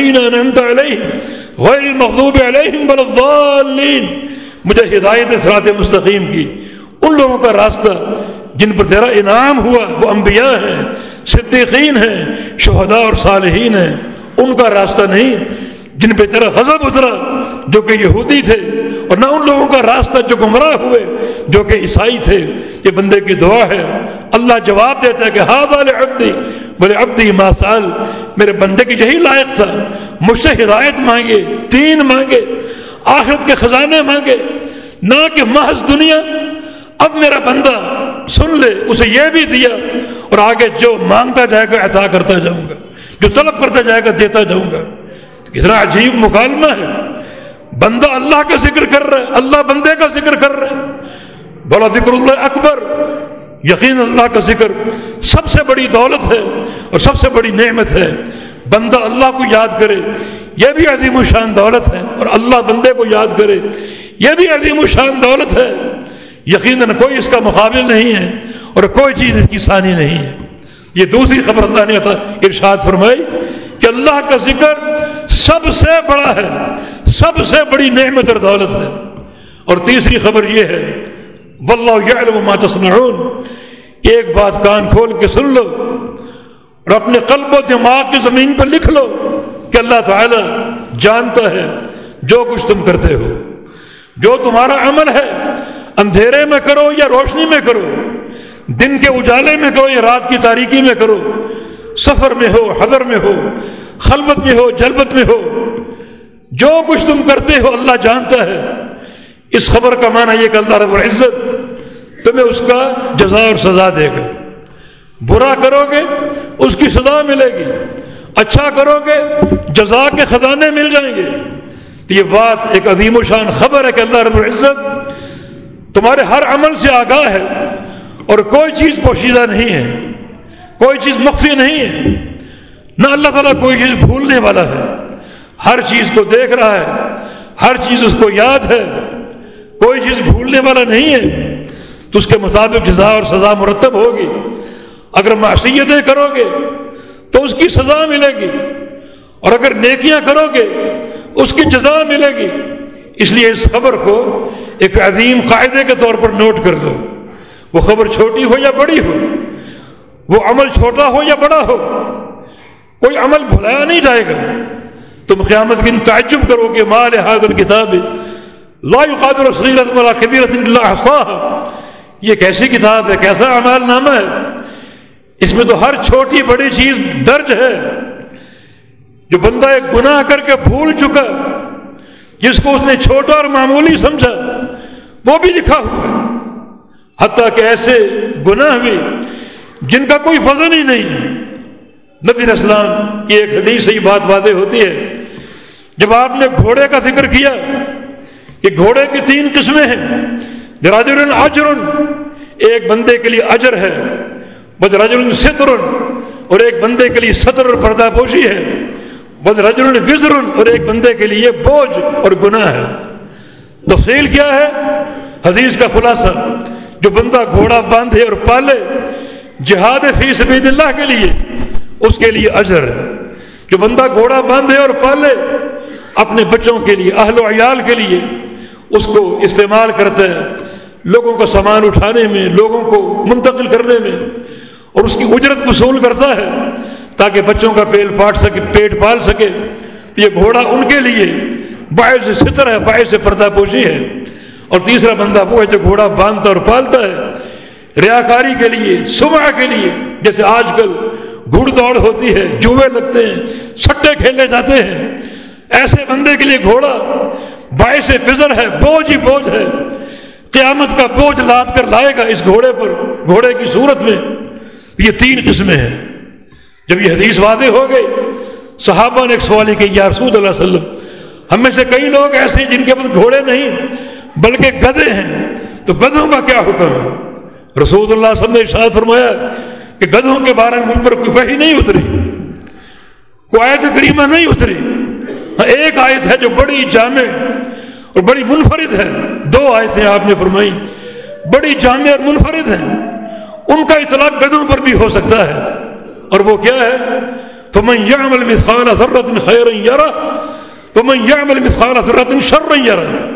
غیر المغضوب علیہم بل الضالین مجھے ہدایت سرات مستقیم کی۔ ان لوگوں کا راستہ جن پر تیرا انعام ہوا، وہ انبیاء ہیں، صدیقین ہیں، شہداء اور صالحین ہیں۔ ان کا راستہ نہیں جن پہ تیرا غضب اترا، جو کہ یہودی تھے، اور نہ ان لوگوں کا راستہ جو گمراہ ہوئے، جو کہ عیسائی تھے یہ بندے کی دعا ہے۔ اللہ جواب دیتا ہے کہ ہاں والے ابدی بولے ابدی ماسال میرے بندے کی یہی لائق تھا۔ مجھ سے ہدایت مانگے، تین مانگے۔ آخرت کے خزانے مانگے، نہ کہ محض دنیا۔ اب میرا بندہ سن لے، اسے یہ بھی دیا اور آگے جو مانگتا جائے گا، عطا کرتا جاؤں گا۔ جو طلب کرتا جائے گا، دیتا جاؤں گا۔ اتنا عجیب مکالمہ ہے۔ بندہ اللہ کا ذکر کر رہا ہے، اللہ بندے کا ذکر کر رہا ہے۔ بولا ذکر اللہ اکبر، یقین اللہ کا ذکر سب سے بڑی دولت ہے اور سب سے بڑی نعمت ہے۔ بندہ اللہ کو یاد کرے، یہ بھی عظیم و شان دولت ہے، اور اللہ بندے کو یاد کرے، یہ بھی عظیم و شان دولت ہے۔ یقیناً کوئی اس کا مقابل نہیں ہے، اور کوئی چیز اس کی ثانی نہیں ہے۔ یہ دوسری خبر اللہ نے ارشاد فرمائی کہ اللہ کا ذکر سب سے بڑا ہے، سب سے بڑی نعمت اور دولت ہے۔ اور تیسری خبر یہ ہے، واللہ یعلم ما تصنعون۔ ایک بات کان کھول کے سن لو۔ اور اپنے قلب و دماغ کی زمین پر لکھ لو کہ اللہ تعالی جانتا ہے جو کچھ تم کرتے ہو۔ جو تمہارا عمل ہے، اندھیرے میں کرو یا روشنی میں کرو، دن کے اجالے میں کرو یا رات کی تاریکی میں کرو، سفر میں ہو، حضر میں ہو، خلوت میں ہو جلبت میں ہو، جو کچھ تم کرتے ہو اللہ جانتا ہے۔ اس خبر کا معنی یہ کہ اللہ رب العزت تمہیں اس کا جزا اور سزا دے گا۔ برا کرو گے اس کی سزا ملے گی۔ اچھا کرو گے، جزا کے خزانے مل جائیں گے۔ تو یہ بات ایک عظیم و شان خبر ہے کہ اللہ رب العزت تمہارے ہر عمل سے آگاہ ہے اور کوئی چیز پوشیدہ نہیں ہے، کوئی چیز مخفی نہیں ہے۔ نہ اللہ تعالیٰ کوئی چیز بھولنے والا ہے۔ ہر چیز کو دیکھ رہا ہے، ہر چیز اس کو یاد ہے۔ کوئی چیز بھولنے والا نہیں ہے۔ تو اس کے مطابق جزا اور سزا مرتب ہوگی۔ اگر معصیتیں کرو گے تو اس کی سزا ملے گی اور اگر نیکیاں کرو گے اس کی جزا ملے گی اس لیے اس خبر کو ایک عظیم قاعدے کے طور پر نوٹ کر دو وہ خبر چھوٹی ہو یا بڑی ہو وہ عمل چھوٹا ہو یا بڑا ہو کوئی عمل بھلایا نہیں جائے گا تم قیامت کی تعجب کرو گے مال حاضر کتاب لا قادر صغیرت ولا کبیرت اللہ یہ کیسی کتاب ہے؟ کیسا اعمال نامہ ہے؟ اس میں تو ہر چھوٹی بڑی چیز درج ہے جو بندہ ایک گناہ کر کے بھول چکا، جس کو اس نے چھوٹا اور معمولی سمجھا، وہ بھی لکھا ہوا ہے۔ حتیٰ کہ ایسے گناہ بھی جن کا کوئی فضل ہی نہیں۔ نبی اسلام کی ایک حدیث سے بات واضح ہوتی ہے۔ جب آپ نے گھوڑے کا ذکر کیا کہ گھوڑے کی تین قسمیں ہیں دراجر اجر ایک بندے کے لیے اجر ہے۔ بد رجر ستر اور ایک بندے کے لیے سطر اور پردہ پوشی ہے۔ بد رجر وزر اور ایک بندے کے لیے بوجھ اور گناہ ہے۔ تفصیل کیا ہے؟ حدیث کا خلاصہ، جو بندہ گھوڑا باندھے اور پالے، جہاد فی سبید اللہ کے لیے اس کے لیے اجر ہے۔ جو بندہ گھوڑا باندھے اور پالے، اپنے بچوں کے لیے، اہل و عیال کے لیے اس کو استعمال کرتا ہے۔ لوگوں کا سامان اٹھانے میں، لوگوں کو منتقل کرنے میں۔ اور اس کی اجرت وصول کرتا ہے تاکہ بچوں کا پیل پاٹ سکے، پیٹ پال سکے۔ تو یہ گھوڑا ان کے لیے باعث ستر ہے، باعث پردہ پوشی ہے۔ اور تیسرا بندہ وہ ہے جو گھوڑا باندھتا اور پالتا ہے۔ ریاکاری کے لیے، صبح کے لیے۔ جیسے آج کل گھڑ دوڑ ہوتی ہے، جوئے لگتے ہیں، سٹے کھیلے جاتے ہیں۔ ایسے بندے کے لیے گھوڑا باعث فضر ہے، بوجھ ہی بوجھ ہے۔ قیامت کا بوجھ لاد کر لائے گا اس گھوڑے پر، گھوڑے کی صورت میں۔ یہ تین قسمیں ہیں۔ جب یہ حدیث واضح ہو گئی، صحابہ نے ایک سوال کہ یا رسول اللہ علیہ وسلم، ہم میں سے کئی لوگ ایسے ہیں جن کے پاس گھوڑے نہیں، بلکہ گدے ہیں۔ تو گدھوں کا کیا حکم ہے؟ رسول اللہ صلی اللہ علیہ وسلم نے ارشاد فرمایا کہ گدھوں کے بارے میں مجھ پر کوئی وحی نہیں اتری، کوئی آیت کریمہ نہیں اتری۔ ہاں، ایک آیت ہے جو بڑی جامع اور بڑی منفرد ہے۔ دو آیتیں آپ نے فرمائی، بڑی جامع اور منفرد ہیں۔ ان کا اطلاق گدوں پر بھی ہو سکتا ہے۔ اور وہ کیا ہے؟ تو میں یامل مثال حضرت خیر یارا تو میں یامل مثال حضرت شر یارا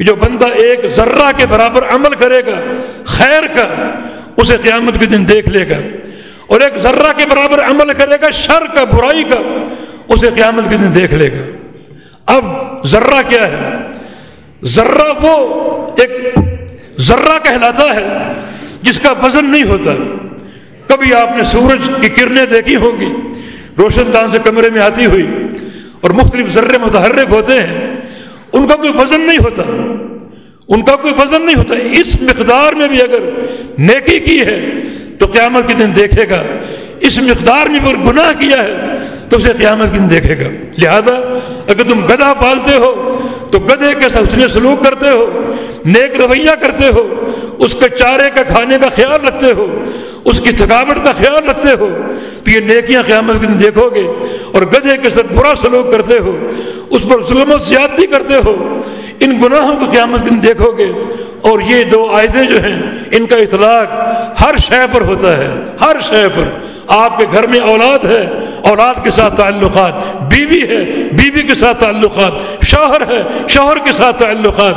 جو بندہ ایک ذرہ کے برابر عمل کرے گا، خیر کا، اسے قیامت کے دن دیکھ لے گا۔ اور ایک ذرہ کے برابر عمل کرے گا، شر کا، برائی کا، اسے قیامت کے دن دیکھ لے گا۔ اب ذرہ کیا ہے؟ ذرہ وہ ایک ذرہ کہلاتا ہے جس کا وزن نہیں ہوتا۔ کبھی آپ نے سورج کی کرنیں دیکھی ہوں گی، روشن دان سے کمرے میں آتی ہوئی، اور مختلف ذرے متحرک ہوتے ہیں، ان کا کوئی وزن نہیں ہوتا۔ ان کا کوئی وزن نہیں ہوتا۔ اس مقدار میں بھی اگر نیکی کی ہے، تو قیامت کے دن دیکھے گا۔ اس مقدار میں اگر گناہ کیا ہے، تو اسے قیامت کے دن دیکھے گا۔ لہذا، اگر تم گدھا پالتے ہو تو گدھے کے ساتھ اس نے سلوک کرتے ہو، نیک رویہ کرتے ہو، اس کے چارے کا کھانے کا خیال رکھتے ہو، اس کی تھکاوٹ کا خیال رکھتے ہو، تو یہ نیکیاں قیامت کے دن دیکھو گے اور گدھے کے ساتھ برا سلوک کرتے ہو، اس پر ظلم و زیادتی کرتے ہو ان گناہوں کو قیامت دن دیکھو گے۔ اور یہ دو آیتیں جو ہیں، ان کا اطلاق ہر شے پر ہوتا ہے۔ ہر شے پر۔ آپ کے گھر میں اولاد ہے، اولاد کے ساتھ تعلقات۔ بیوی ہے، بیوی کے ساتھ تعلقات۔ شوہر ہے، شوہر کے ساتھ تعلقات۔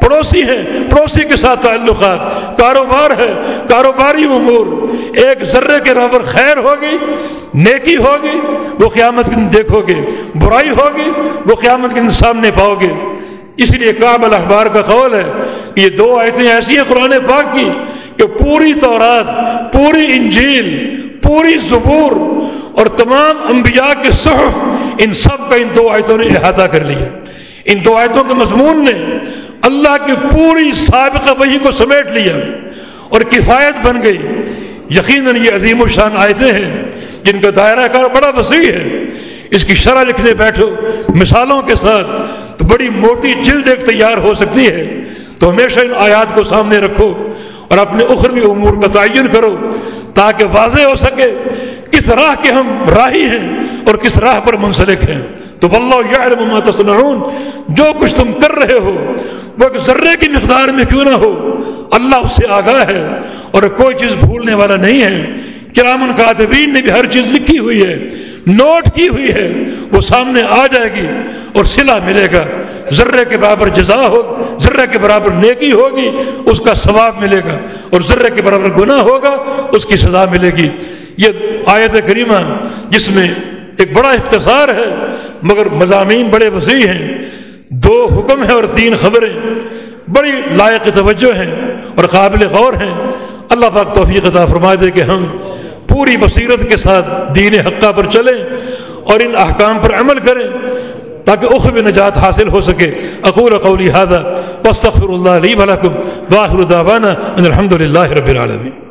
پڑوسی ہیں پڑوسی کے ساتھ تعلقات۔ کاروبار ہے، کاروباری امور۔ ایک ذرے کے برابر خیر ہوگی، نیکی ہوگی، وہ قیامت کے دن دیکھو گے۔ برائی ہوگی، وہ قیامت کے دن سامنے پاؤ گے۔ اس لیے کابل اخبار کا قول ہے کہ یہ دو آیتیں ایسی ہیں قرآن پاک کی کہ پوری تورات، پوری انجیل، پوری زبور اور تمام انبیاء کے صحف، ان سب کا ان دو آیتوں نے احاطہ کر لیا۔ ان دو آیتوں کے مضمون نے اللہ کی پوری سابقہ وہی کو سمیٹ لیا اور کفایت بن گئی۔ یقیناً یہ عظیم و شان آیتیں ہیں جن کا دائرہ کار بڑا وسیع ہے۔ اس کی شرح لکھنے بیٹھو، مثالوں کے ساتھ تو بڑی موٹی جلد ایک تیار ہو سکتی ہے۔ تو ہمیشہ ان آیات کو سامنے رکھو اور اپنے اخروی امور کا تعین کرو تاکہ واضح ہو سکے کس راہ کے ہم راہی ہیں اور کس راہ پر منسلک ہیں۔ تو واللہ یعلم ما تصنعون، جو کچھ تم کر رہے ہو، وہ ذرے کی مقدار میں کیوں نہ ہو۔ اللہ اس سے آگاہ ہے اور کوئی چیز بھولنے والا نہیں ہے۔ کرامن کاتبین نے بھی ہر چیز لکھی ہوئی ہے۔ نوٹ کی ہوئی ہے، وہ سامنے آ جائے گی اور سلا ملے گا۔ ذرے کے برابر جزا ہو ذرے کے برابر نیکی ہوگی، اس کا ثواب ملے گا۔ اور ذرے کے برابر گناہ ہوگا، اس کی سزا ملے گی۔ یہ آیت کریمہ جس میں ایک بڑا اختصار ہے، مگر مضامین بڑے وسیع ہیں۔ دو حکم ہیں اور تین خبریں۔ بڑی لائق توجہ ہیں اور قابل غور ہیں۔ اللہ پاک توفیق عطا فرما دے کہ ہم پوری بصیرت کے ساتھ دین حقہ پر چلیں اور ان احکام پر عمل کریں تاکہ اخب نجات حاصل ہو سکے۔ اقول قولی هذا، واستغفر اللہ علیہ ولکم واخر دعوانا ان الحمد للہ رب العالمین